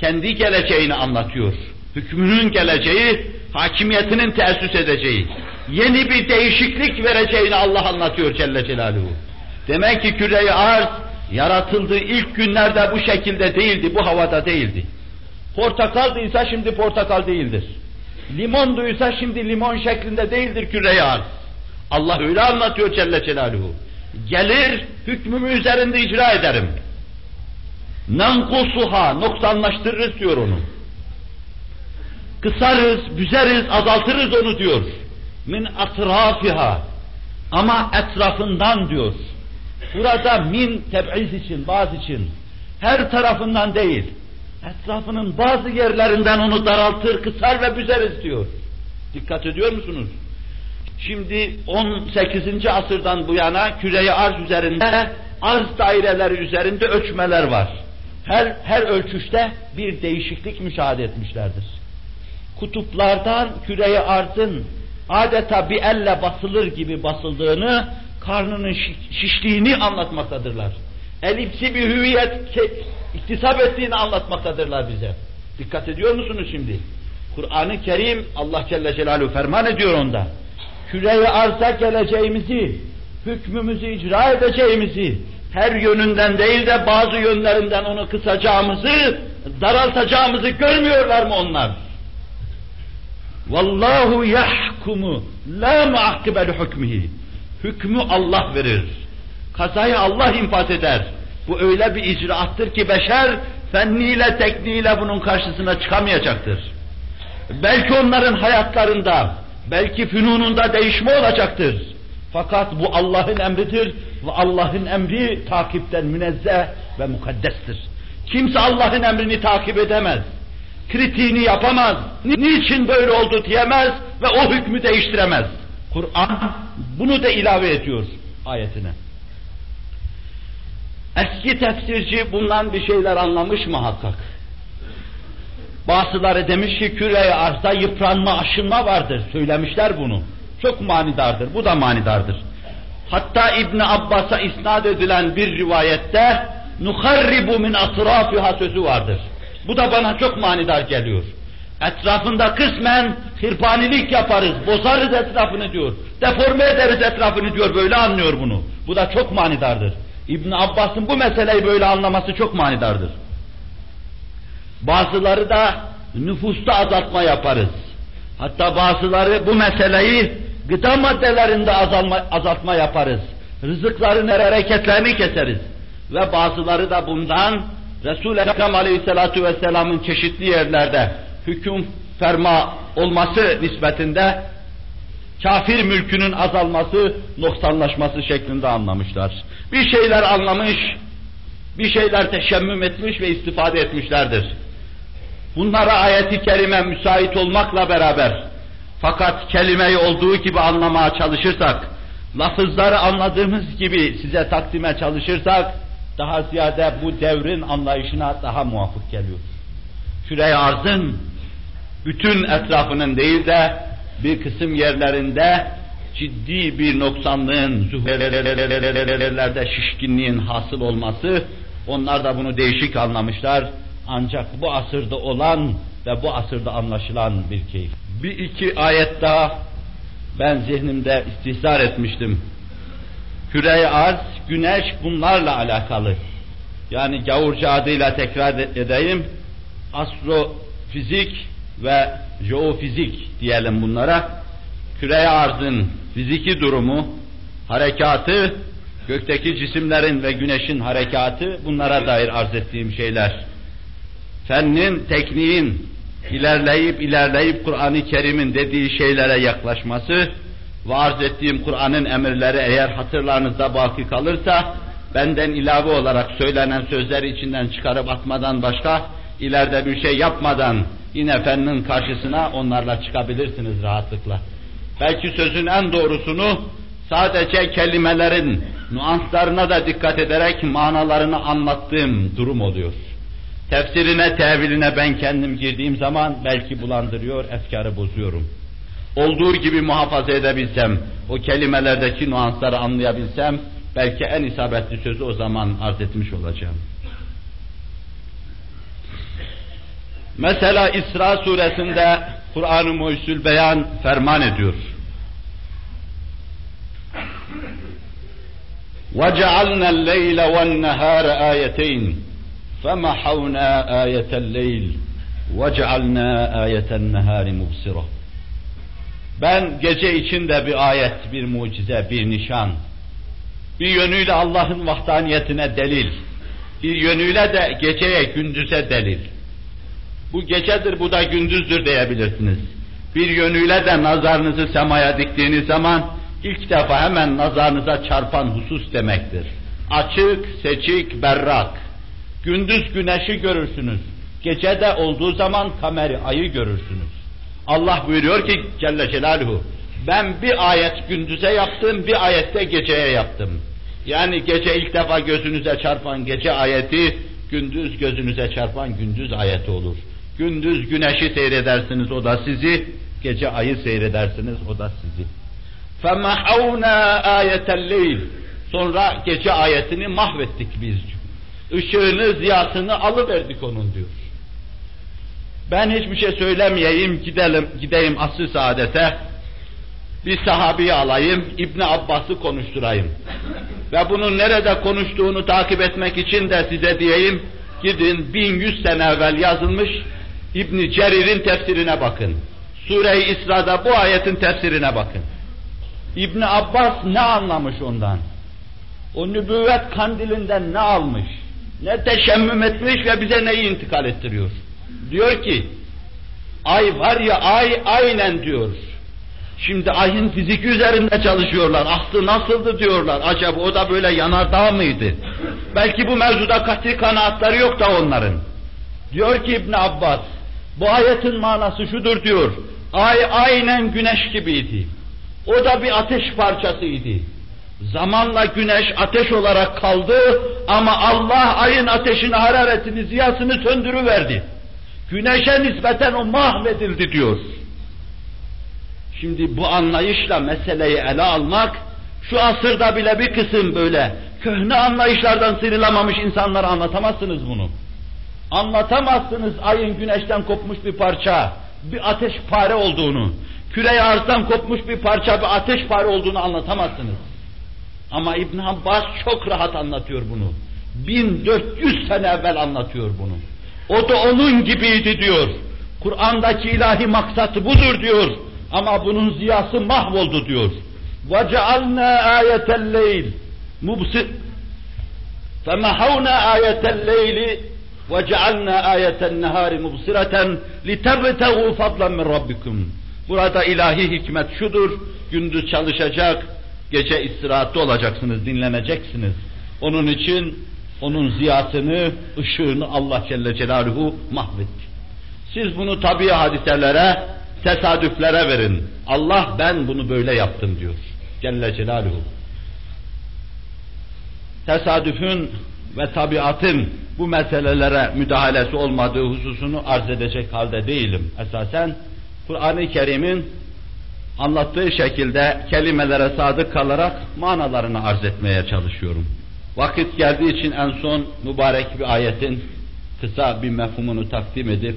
Speaker 1: kendi geleceğini anlatıyor. Hükmünün geleceği, hakimiyetinin teessüs edeceği, yeni bir değişiklik vereceğini Allah anlatıyor Celle Celaluhu. Demek ki küre arz yaratıldığı ilk günlerde bu şekilde değildi, bu havada değildi. Portakaldıysa şimdi portakal değildir. Limonduysa şimdi limon şeklinde değildir küre arz. Allah öyle anlatıyor Celle Celaluhu. Gelir, hükmümü üzerinde icra ederim. Nankusuha, noksanlaştırırız diyor onu. Kısarız, büzeriz, azaltırız onu diyor. Min atrafiha. Ama etrafından diyor. Burada min teb'iz için, bazı için. Her tarafından değil. Etrafının bazı yerlerinden onu daraltır, kısar ve büzeriz diyor. Dikkat ediyor musunuz? Şimdi 18. asırdan bu yana küreyi arz üzerinde, arz daireleri üzerinde ölçmeler var. Her, her ölçüşte bir değişiklik müşahede etmişlerdir. Kutuplardan küreyi arzın adeta bir elle basılır gibi basıldığını, karnının şiştiğini anlatmaktadırlar. Elipsi bir hüviyet iktisap ettiğini anlatmaktadırlar bize. Dikkat ediyor musunuz şimdi? Kur'an-ı Kerim Allah Celle Celaluhu ferman ediyor onda. Küreyi arza geleceğimizi, hükmümüzü icra edeceğimizi, her yönünden değil de bazı yönlerinden onu kısacağımızı, daraltacağımızı görmüyorlar mı onlar? Vallahu yahkumu la muakkibel hükmihi. Hükmü Allah verir. Kazayı Allah infaz eder. Bu öyle bir icraattır ki beşer fenniyle tekniğiyle bunun karşısına çıkamayacaktır. Belki onların hayatlarında, belki fünununda değişme olacaktır. Fakat bu Allah'ın emridir ve Allah'ın emri takipten münezzeh ve mukaddestir. Kimse Allah'ın emrini takip edemez. Kritiğini yapamaz. Niçin böyle oldu diyemez ve o hükmü değiştiremez. Kur'an bunu da ilave ediyor ayetine. Eski tefsirci bundan bir şeyler anlamış muhakkak. Bazıları demiş ki küreye arzda yıpranma, aşınma vardır. Söylemişler bunu. Çok manidardır. Bu da manidardır. Hatta İbn Abbas'a isnat edilen bir rivayette nuharribu min atrafiha sözü vardır. Bu da bana çok manidar geliyor. Etrafında kısmen hırpanilik yaparız, bozarız etrafını diyor. Deforme ederiz etrafını diyor, böyle anlıyor bunu. Bu da çok manidardır. İbn Abbas'ın bu meseleyi böyle anlaması çok manidardır. Bazıları da nüfusta azaltma yaparız. Hatta bazıları bu meseleyi gıda maddelerinde azalma, azaltma yaparız. Rızıkların hareketlerini keseriz. Ve bazıları da bundan Resul-i Ekrem Aleyhisselatü Vesselam'ın çeşitli yerlerde hüküm ferma olması nispetinde kafir mülkünün azalması, noksanlaşması şeklinde anlamışlar. Bir şeyler anlamış, bir şeyler teşemmüm etmiş ve istifade etmişlerdir. Bunlara ayeti kerime müsait olmakla beraber fakat kelimeyi olduğu gibi anlamaya çalışırsak, lafızları anladığımız gibi size takdime çalışırsak, daha ziyade bu devrin anlayışına daha muvafık geliyor. Küre arzın bütün etrafının değil de bir kısım yerlerinde ciddi bir noksanlığın, zuhurlerde şişkinliğin hasıl olması, onlar da bunu değişik anlamışlar. Ancak bu asırda olan ve bu asırda anlaşılan bir keyif. Bir iki ayet daha ben zihnimde istihzar etmiştim. Küre arz, güneş bunlarla alakalı. Yani gavurca adıyla tekrar edeyim. Astrofizik ve jeofizik diyelim bunlara. Küre arzın fiziki durumu, harekatı, gökteki cisimlerin ve güneşin harekatı bunlara dair arz ettiğim şeyler. Fennin, tekniğin ilerleyip ilerleyip Kur'an-ı Kerim'in dediği şeylere yaklaşması ve arz ettiğim Kur'an'ın emirleri eğer hatırlarınızda baki kalırsa benden ilave olarak söylenen sözleri içinden çıkarıp atmadan başka ileride bir şey yapmadan yine fennin karşısına onlarla çıkabilirsiniz rahatlıkla. Belki sözün en doğrusunu sadece kelimelerin nuanslarına da dikkat ederek manalarını anlattığım durum oluyor. Tefsirine, teviline ben kendim girdiğim zaman belki bulandırıyor, efkarı bozuyorum. Olduğu gibi muhafaza edebilsem, o kelimelerdeki nuansları anlayabilsem, belki en isabetli sözü o zaman arz etmiş olacağım. Mesela İsra suresinde Kur'an-ı Muhyüsül Beyan ferman ediyor. وَجَعَلْنَا اللَّيْلَ وَالنَّهَارَ آيَتَيْنِ فَمَحَوْنَا آيَةَ اللَّيْلِ وَجَعَلْنَا آيَةَ النَّهَارِ مُبْصِرَةً Ben gece içinde bir ayet, bir mucize, bir nişan, bir yönüyle Allah'ın vahdaniyetine delil, bir yönüyle de geceye, gündüze delil. Bu gecedir, bu da gündüzdür diyebilirsiniz. Bir yönüyle de nazarınızı semaya diktiğiniz zaman ilk defa hemen nazarınıza çarpan husus demektir. Açık, seçik, berrak. Gündüz güneşi görürsünüz. Gecede olduğu zaman kameri, ayı görürsünüz. Allah buyuruyor ki Celle Celaluhu, ben bir ayet gündüze yaptım, bir ayette geceye yaptım. Yani gece ilk defa gözünüze çarpan gece ayeti, gündüz gözünüze çarpan gündüz ayeti olur. Gündüz güneşi seyredersiniz, o da sizi, gece ayı seyredersiniz, o da sizi. فَمَحَوْنَا آيَةَ اللَّيْلِ Sonra gece ayetini mahvettik biz. ışığını, ziyasını alıverdik onun diyor. Ben hiçbir şey söylemeyeyim, gidelim, gideyim asr-ı saadete, bir sahabeyi alayım, İbn Abbas'ı konuşturayım. Ve bunun nerede konuştuğunu takip etmek için de size diyeyim, gidin 1100 sene evvel yazılmış İbn Cerir'in tefsirine bakın. Sure-i İsra'da bu ayetin tefsirine bakın. İbn Abbas ne anlamış ondan? O nübüvvet kandilinden ne almış? Ne teşemmüm etmiş ve bize neyi intikal ettiriyor? Diyor ki, ay var ya ay aynen diyor. Şimdi ayın fiziki üzerinde çalışıyorlar. Aslı nasıldı diyorlar. Acaba o da böyle yanardağ mıydı? Belki bu mevzuda katı kanaatları yok da onların. Diyor ki İbn Abbas, bu ayetin manası şudur diyor. Ay aynen güneş gibiydi. O da bir ateş parçasıydı. Zamanla güneş ateş olarak kaldı ama Allah ayın ateşini, hararetini, ziyasını söndürüverdi. Güneşe nispeten o mahvedildi diyor. Şimdi bu anlayışla meseleyi ele almak, şu asırda bile bir kısım böyle köhne anlayışlardan sıyrılamamış insanlara anlatamazsınız bunu. Anlatamazsınız ayın güneşten kopmuş bir parça, bir ateş pare olduğunu, küre arzdan kopmuş bir parça bir ateş pare olduğunu anlatamazsınız. Ama İbn Abbas çok rahat anlatıyor bunu. 1400 sene evvel anlatıyor bunu. O da onun gibiydi diyor. Kur'an'daki ilahi maksatı budur diyor. Ama bunun ziyası mahvoldu diyor. وَجَعَلْنَا آيَةَ اللَّيْلِ مُبْصِرٍ فَمَحَوْنَا آيَةَ اللَّيْلِ وَجَعَلْنَا آيَةَ النَّهَارِ مُبْصِرَةً لِتَبْتَغُوا فَضْلًا مِنْ رَبِّكُمْ Burada ilahi hikmet şudur, gündüz çalışacak, gece istirahatte olacaksınız, dinleneceksiniz. Onun için onun ziyasını, ışığını Allah Celle Celaluhu mahvetti. Siz bunu tabi hadiselere, tesadüflere verin. Allah ben bunu böyle yaptım diyor. Celle Celaluhu. Tesadüfün ve tabiatın bu meselelere müdahalesi olmadığı hususunu arz edecek halde değilim. Esasen Kur'an-ı Kerim'in anlattığı şekilde kelimelere sadık kalarak manalarını arz etmeye çalışıyorum. Vakit geldiği için en son mübarek bir ayetin kısa bir mefhumunu takdim edip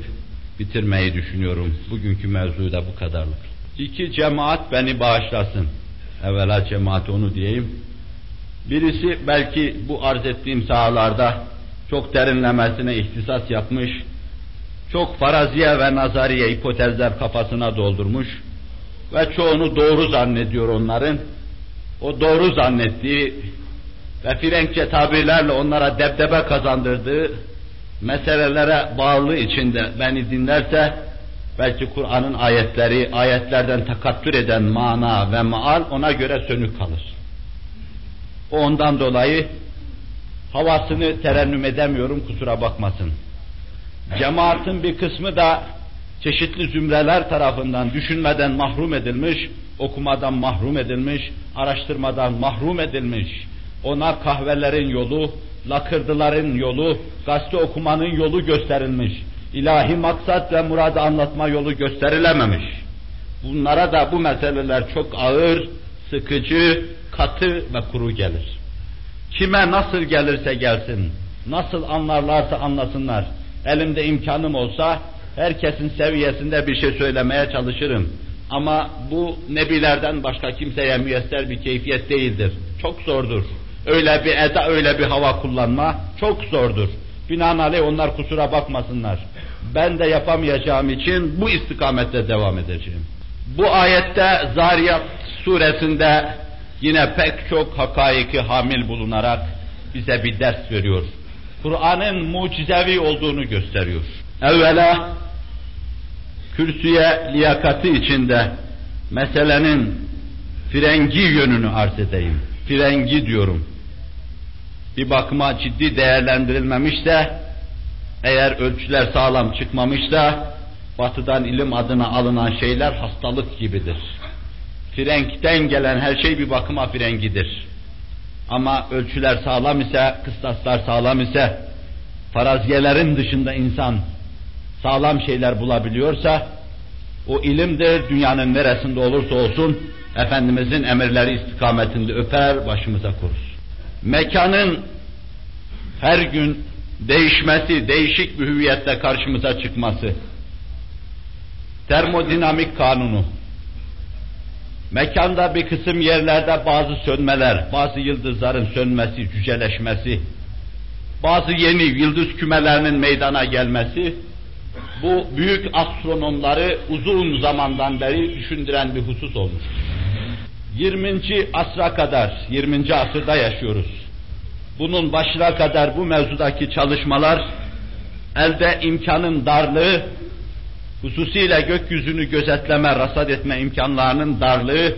Speaker 1: bitirmeyi düşünüyorum. Bugünkü mevzuda bu kadarlık. İki cemaat beni bağışlasın. Evvela cemaat onu diyeyim. Birisi belki bu arz ettiğim sahalarda çok derinlemesine ihtisas yapmış, çok faraziye ve nazariye hipotezler kafasına doldurmuş ve çoğunu doğru zannediyor onların. O doğru zannettiği ve Frenkçe tabirlerle onlara debdebe kazandırdığı meselelere bağlı içinde beni dinlerse belki Kur'an'ın ayetleri, ayetlerden takattür eden mana ve maal ona göre sönük kalır. O ondan dolayı havasını terennüm edemiyorum kusura bakmasın. Cemaatin bir kısmı da çeşitli zümreler tarafından düşünmeden mahrum edilmiş, okumadan mahrum edilmiş, araştırmadan mahrum edilmiş. Ona kahvelerin yolu, lakırdıların yolu, gazete okumanın yolu gösterilmiş. İlahi maksat ve muradı anlatma yolu gösterilememiş. Bunlara da bu meseleler çok ağır, sıkıcı, katı ve kuru gelir. Kime nasıl gelirse gelsin, nasıl anlarlarsa anlasınlar. Elimde imkanım olsa herkesin seviyesinde bir şey söylemeye çalışırım. Ama bu nebilerden başka kimseye müyesser bir keyfiyet değildir. Çok zordur. Öyle bir eda, öyle bir hava kullanma çok zordur. Binaenaleyh onlar kusura bakmasınlar. Ben de yapamayacağım için bu istikamette devam edeceğim. Bu ayette Zariyat suresinde yine pek çok hakaiki hamil bulunarak bize bir ders veriyor. Kur'an'ın mucizevi olduğunu gösteriyor. Evvela kürsüye liyakati içinde meselenin frengi yönünü arz edeyim. Frengi diyorum. Bir bakıma ciddi değerlendirilmemişse, eğer ölçüler sağlam çıkmamışsa, batıdan ilim adına alınan şeyler hastalık gibidir. Frenkten gelen her şey bir bakıma frengidir. Ama ölçüler sağlam ise, kıstaslar sağlam ise, faraziyelerin dışında insan sağlam şeyler bulabiliyorsa, o ilimdir, dünyanın neresinde olursa olsun, Efendimizin emirleri istikametinde öper, başımıza korur. Mekanın her gün değişmesi, değişik bir hüviyette karşımıza çıkması, termodinamik kanunu, mekanda bir kısım yerlerde bazı sönmeler, bazı yıldızların sönmesi, cüceleşmesi, bazı yeni yıldız kümelerinin meydana gelmesi, bu büyük astronomları uzun zamandan beri düşündüren bir husus olmuş. 20. asra kadar, 20. asırda yaşıyoruz. Bunun başına kadar bu mevzudaki çalışmalar, elde imkanın darlığı, hususiyle gökyüzünü gözetleme, rasat etme imkanlarının darlığı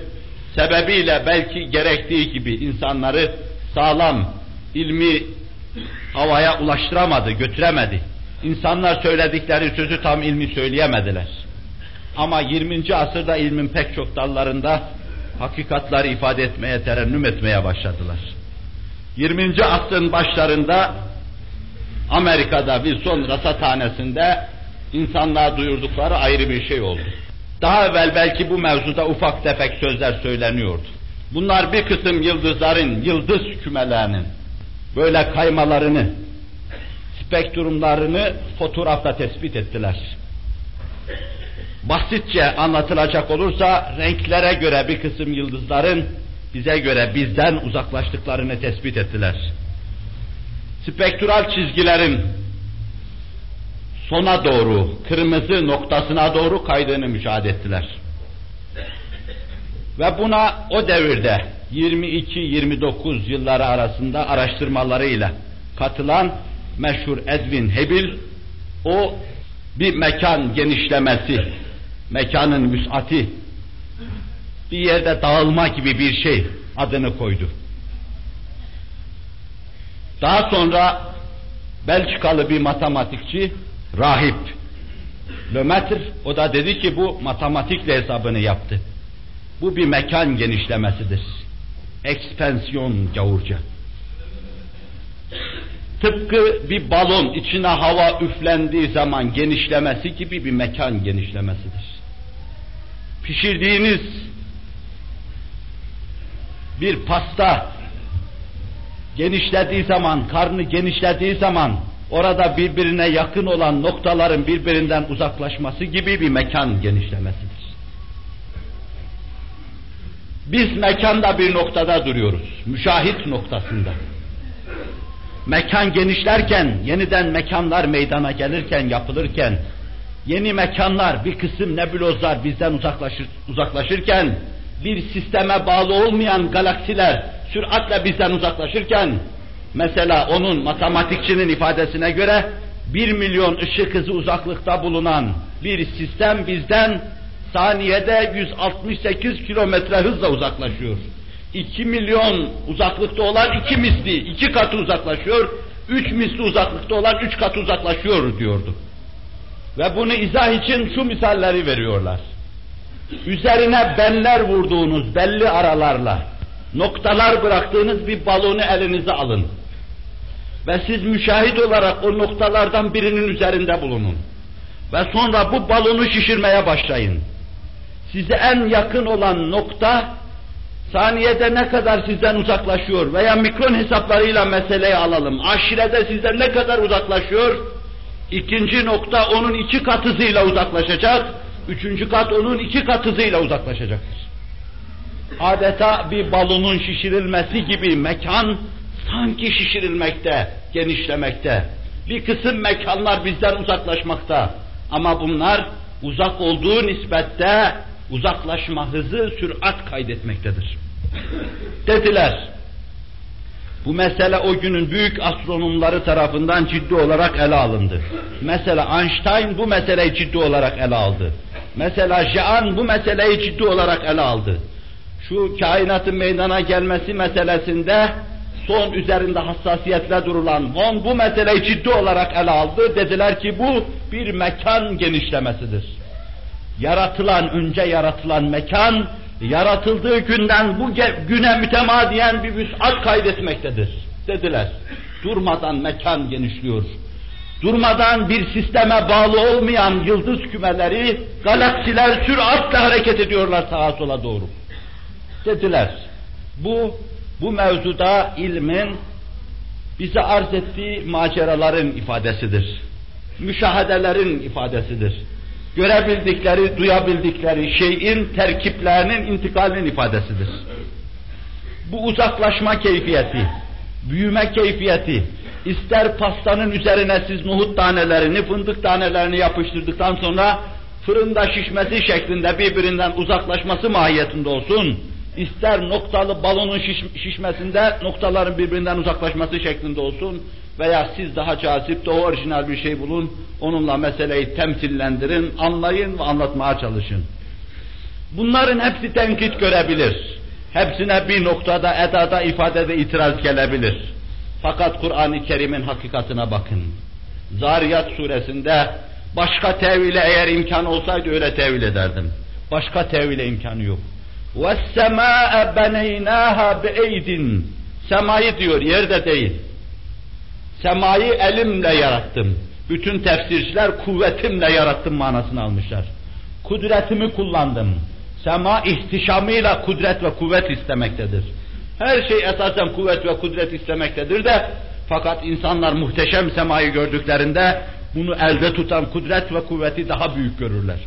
Speaker 1: sebebiyle belki gerektiği gibi insanları sağlam, ilmi havaya ulaştıramadı, götüremedi. İnsanlar söyledikleri sözü tam ilmi söyleyemediler. Ama 20. asırda ilmin pek çok dallarında hakikatları ifade etmeye, terennüm etmeye başladılar. 20. asrın başlarında Amerika'da bir son rasathanesinde insanlığa duyurdukları ayrı bir şey oldu. Daha evvel belki bu mevzuda ufak tefek sözler söyleniyordu. Bunlar bir kısım yıldızların, yıldız kümelerinin böyle kaymalarını, spektrumlarını fotoğrafta tespit ettiler. Basitçe anlatılacak olursa renklere göre bir kısım yıldızların bize göre bizden uzaklaştıklarını tespit ettiler. Spektral çizgilerin sona doğru, kırmızı noktasına doğru kaydığını müşahede ettiler. Ve buna o devirde 22-29 yılları arasında araştırmalarıyla katılan meşhur Edwin Hubble o bir mekan genişlemesi, mekanın müsati, bir yerde dağılma gibi bir şey adını koydu. Daha sonra Belçikalı bir matematikçi, rahip, Lömetr, o da dedi ki bu matematikle hesabını yaptı. Bu bir mekan genişlemesidir. Ekspansiyon gavurca. Tıpkı bir balon içine hava üflendiği zaman genişlemesi gibi bir mekan genişlemesidir. Pişirdiğiniz bir pasta genişlediği zaman, karnı genişlediği zaman orada birbirine yakın olan noktaların birbirinden uzaklaşması gibi bir mekan genişlemesidir. Biz mekanda bir noktada duruyoruz, müşahit noktasında. Mekan genişlerken, yeniden mekanlar meydana gelirken, yapılırken, yeni mekanlar, bir kısım nebulozlar bizden uzaklaşır, uzaklaşırken, bir sisteme bağlı olmayan galaksiler süratle bizden uzaklaşırken, mesela onun matematikçinin ifadesine göre, bir milyon ışık hızı uzaklıkta bulunan bir sistem bizden saniyede 168 kilometre hızla uzaklaşıyor. 2 milyon uzaklıkta olan iki misli, iki katı uzaklaşıyor, üç misli uzaklıkta olan üç katı uzaklaşıyor diyordu. Ve bunu izah için şu misalleri veriyorlar. Üzerine benler vurduğunuz belli aralarla, noktalar bıraktığınız bir balonu elinize alın. Ve siz müşahit olarak o noktalardan birinin üzerinde bulunun. Ve sonra bu balonu şişirmeye başlayın. Size en yakın olan nokta saniyede ne kadar sizden uzaklaşıyor veya mikron hesaplarıyla meseleyi alalım. Aşirede sizden ne kadar uzaklaşıyor? İkinci nokta onun iki kat hızıyla uzaklaşacak. Üçüncü kat onun iki kat hızıyla uzaklaşacaktır. Adeta bir balonun şişirilmesi gibi mekan sanki şişirilmekte, genişlemekte. Bir kısım mekanlar bizden uzaklaşmakta. Ama bunlar uzak olduğu nispette uzaklaşma hızı sürat kaydetmektedir. Dediler. Bu mesele o günün büyük astronomları tarafından ciddi olarak ele alındı. Mesela Einstein bu meseleyi ciddi olarak ele aldı. Mesela Jean bu meseleyi ciddi olarak ele aldı. Şu kainatın meydana gelmesi meselesinde son üzerinde hassasiyetle durulan Von bu meseleyi ciddi olarak ele aldı. Dediler ki bu bir mekan genişlemesidir yaratılan, önce yaratılan mekan, yaratıldığı günden bu güne mütemadiyen bir vüsat kaydetmektedir, dediler. Durmadan mekan genişliyor. Durmadan bir sisteme bağlı olmayan yıldız kümeleri, galaksiler süratle hareket ediyorlar sağa sola doğru. Dediler. Bu, bu mevzuda ilmin bize arz ettiği maceraların ifadesidir. Müşahedelerin ifadesidir. Görebildikleri, duyabildikleri şeyin terkiplerinin, intikalinin ifadesidir. Bu uzaklaşma keyfiyeti, büyüme keyfiyeti, ister pastanın üzerine siz nohut tanelerini, fındık tanelerini yapıştırdıktan sonra fırında şişmesi şeklinde birbirinden uzaklaşması mahiyetinde olsun, ister noktalı balonun şiş, şişmesinde noktaların birbirinden uzaklaşması şeklinde olsun veya siz daha cazip, daha orijinal bir şey bulun, onunla meseleyi temsillendirin, anlayın ve anlatmaya çalışın. Bunların hepsi tenkit görebilir. Hepsine bir noktada, edada, ifadede itiraz gelebilir. Fakat Kur'an-ı Kerim'in hakikatine bakın. Zariyat suresinde başka tevile eğer imkan olsaydı öyle tevil ederdim. Başka tevile imkanı yok. وَالسَّمَاءَ بَنَيْنَاهَا بِاَيْدٍ Semayı diyor, yerde değil. Semayı elimle yarattım. Bütün tefsirciler kuvvetimle yarattım manasını almışlar. Kudretimi kullandım. Sema ihtişamıyla kudret ve kuvvet istemektedir. Her şey esasen kuvvet ve kudret istemektedir de fakat insanlar muhteşem semayı gördüklerinde bunu elde tutan kudret ve kuvveti daha büyük görürler.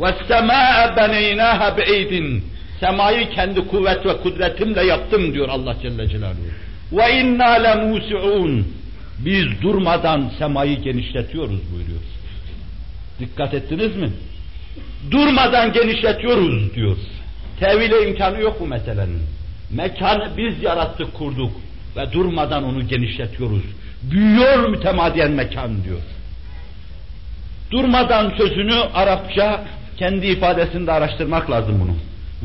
Speaker 1: وَالسَّمَاءَ بَنَيْنَاهَا بِاَيْدٍ Semayı kendi kuvvet ve kudretimle yaptım diyor Allah Celle Celaluhu. Ve inna lemusiun. Biz durmadan semayı genişletiyoruz buyuruyor. Dikkat ettiniz mi? Durmadan genişletiyoruz diyor. Tevile imkanı yok bu meselenin. Mekanı biz yarattık, kurduk ve durmadan onu genişletiyoruz. Büyüyor mütemadiyen mekan diyor. Durmadan sözünü Arapça kendi ifadesinde araştırmak lazım bunu.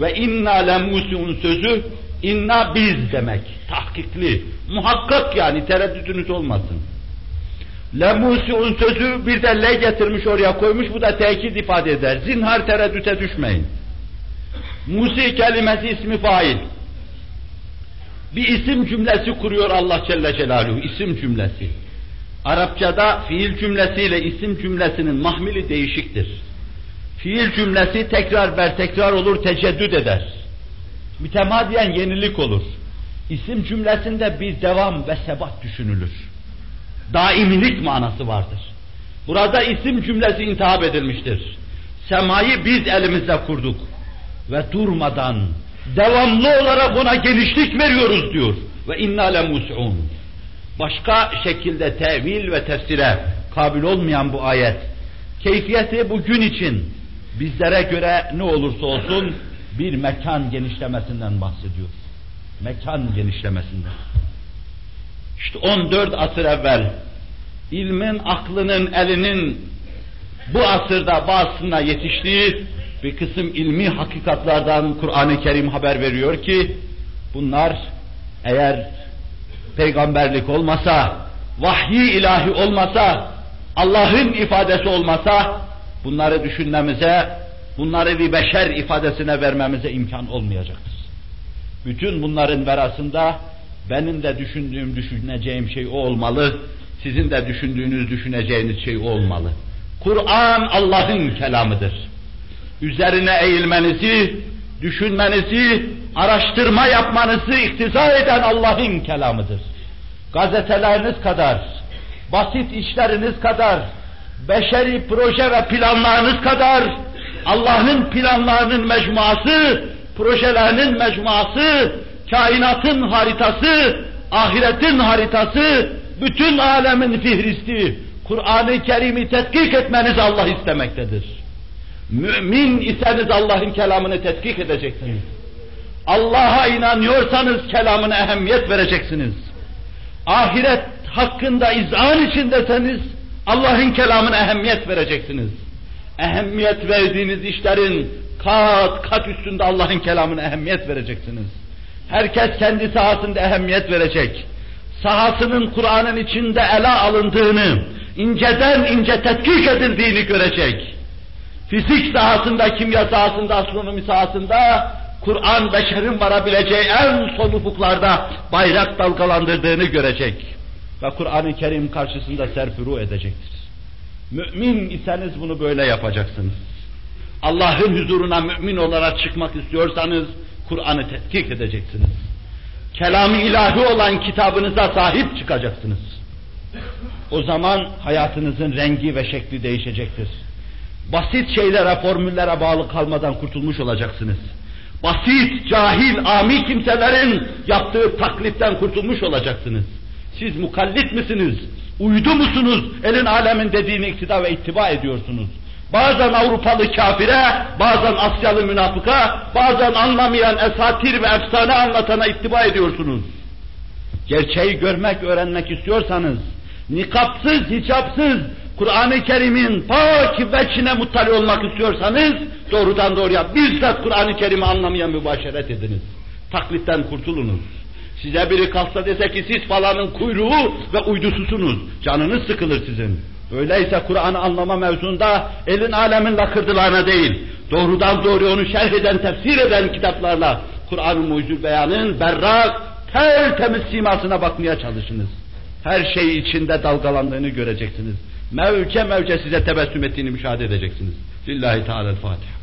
Speaker 1: Ve inna lemusun sözü inna biz demek. Tahkikli, muhakkak yani tereddütünüz olmasın. Lemusiun sözü bir de le getirmiş oraya koymuş bu da tekit ifade eder. Zinhar tereddüte düşmeyin. Musi kelimesi ismi fail. Bir isim cümlesi kuruyor Allah Celle Celaluhu, isim cümlesi. Arapçada fiil cümlesiyle isim cümlesinin mahmili değişiktir. Fiil cümlesi tekrar ber tekrar olur, teceddüd eder. Mütemadiyen yenilik olur. İsim cümlesinde bir devam ve sebat düşünülür. Daimilik manası vardır. Burada isim cümlesi intihap edilmiştir. Semayı biz elimizde kurduk ve durmadan devamlı olarak ona genişlik veriyoruz diyor. Ve inna lemus'un. Başka şekilde tevil ve tefsire kabil olmayan bu ayet, keyfiyeti bugün için bizlere göre ne olursa olsun bir mekan genişlemesinden bahsediyor. Mekan genişlemesinden. İşte 14 asır evvel ilmin, aklının, elinin bu asırda bazısına yetiştiği bir kısım ilmi hakikatlardan Kur'an-ı Kerim haber veriyor ki bunlar eğer peygamberlik olmasa, vahyi ilahi olmasa, Allah'ın ifadesi olmasa bunları düşünmemize, bunları bir beşer ifadesine vermemize imkan olmayacaktır. Bütün bunların verasında benim de düşündüğüm, düşüneceğim şey o olmalı, sizin de düşündüğünüz, düşüneceğiniz şey o olmalı. Kur'an Allah'ın kelamıdır. Üzerine eğilmenizi, düşünmenizi, araştırma yapmanızı iktiza eden Allah'ın kelamıdır. Gazeteleriniz kadar, basit işleriniz kadar, beşeri proje ve planlarınız kadar Allah'ın planlarının mecmuası, projelerinin mecmuası, kainatın haritası, ahiretin haritası, bütün alemin fihristi, Kur'an-ı Kerim'i tetkik etmenizi Allah istemektedir. Mümin iseniz Allah'ın kelamını tetkik edeceksiniz. Allah'a inanıyorsanız kelamına ehemmiyet vereceksiniz. Ahiret hakkında izan içindeseniz Allah'ın kelamına ehemmiyet vereceksiniz. Ehemmiyet verdiğiniz işlerin kat kat üstünde Allah'ın kelamına ehemmiyet vereceksiniz. Herkes kendi sahasında ehemmiyet verecek. Sahasının Kur'an'ın içinde ele alındığını, inceden ince tetkik edildiğini görecek. Fizik sahasında, kimya sahasında, astronomi sahasında Kur'an beşerin varabileceği en son ufuklarda bayrak dalgalandırdığını görecek. Ve Kur'an-ı Kerim karşısında serfuru edecektir. Mümin iseniz bunu böyle yapacaksınız. Allah'ın huzuruna mümin olarak çıkmak istiyorsanız Kur'an'ı tetkik edeceksiniz. kelam-ı ilahi olan kitabınıza sahip çıkacaksınız. O zaman hayatınızın rengi ve şekli değişecektir. Basit şeylere, formüllere bağlı kalmadan kurtulmuş olacaksınız. Basit, cahil, ami kimselerin yaptığı taklitten kurtulmuş olacaksınız. Siz mukallit misiniz? Uydu musunuz? Elin alemin dediğini iktida ve ittiba ediyorsunuz. Bazen Avrupalı kafire, bazen Asyalı münafıka, bazen anlamayan esatir ve efsane anlatana ittiba ediyorsunuz. Gerçeği görmek, öğrenmek istiyorsanız, nikapsız, hicapsız, Kur'an-ı Kerim'in pak veçine muttali olmak istiyorsanız, doğrudan doğruya bizzat Kur'an-ı Kerim'i anlamaya mübaşeret ediniz. Taklitten kurtulunuz. Size biri kalksa dese ki siz falanın kuyruğu ve uydususunuz. Canınız sıkılır sizin. Öyleyse Kur'an'ı anlama mevzunda elin alemin lakırdılarına değil, doğrudan doğruya onu şerh eden, tefsir eden kitaplarla Kur'an-ı Mucizül Beyan'ın berrak, tertemiz simasına bakmaya çalışınız. Her şey içinde dalgalandığını göreceksiniz. Mevke mevke size tebessüm ettiğini müşahede edeceksiniz. Lillahi Teala'l-Fatiha.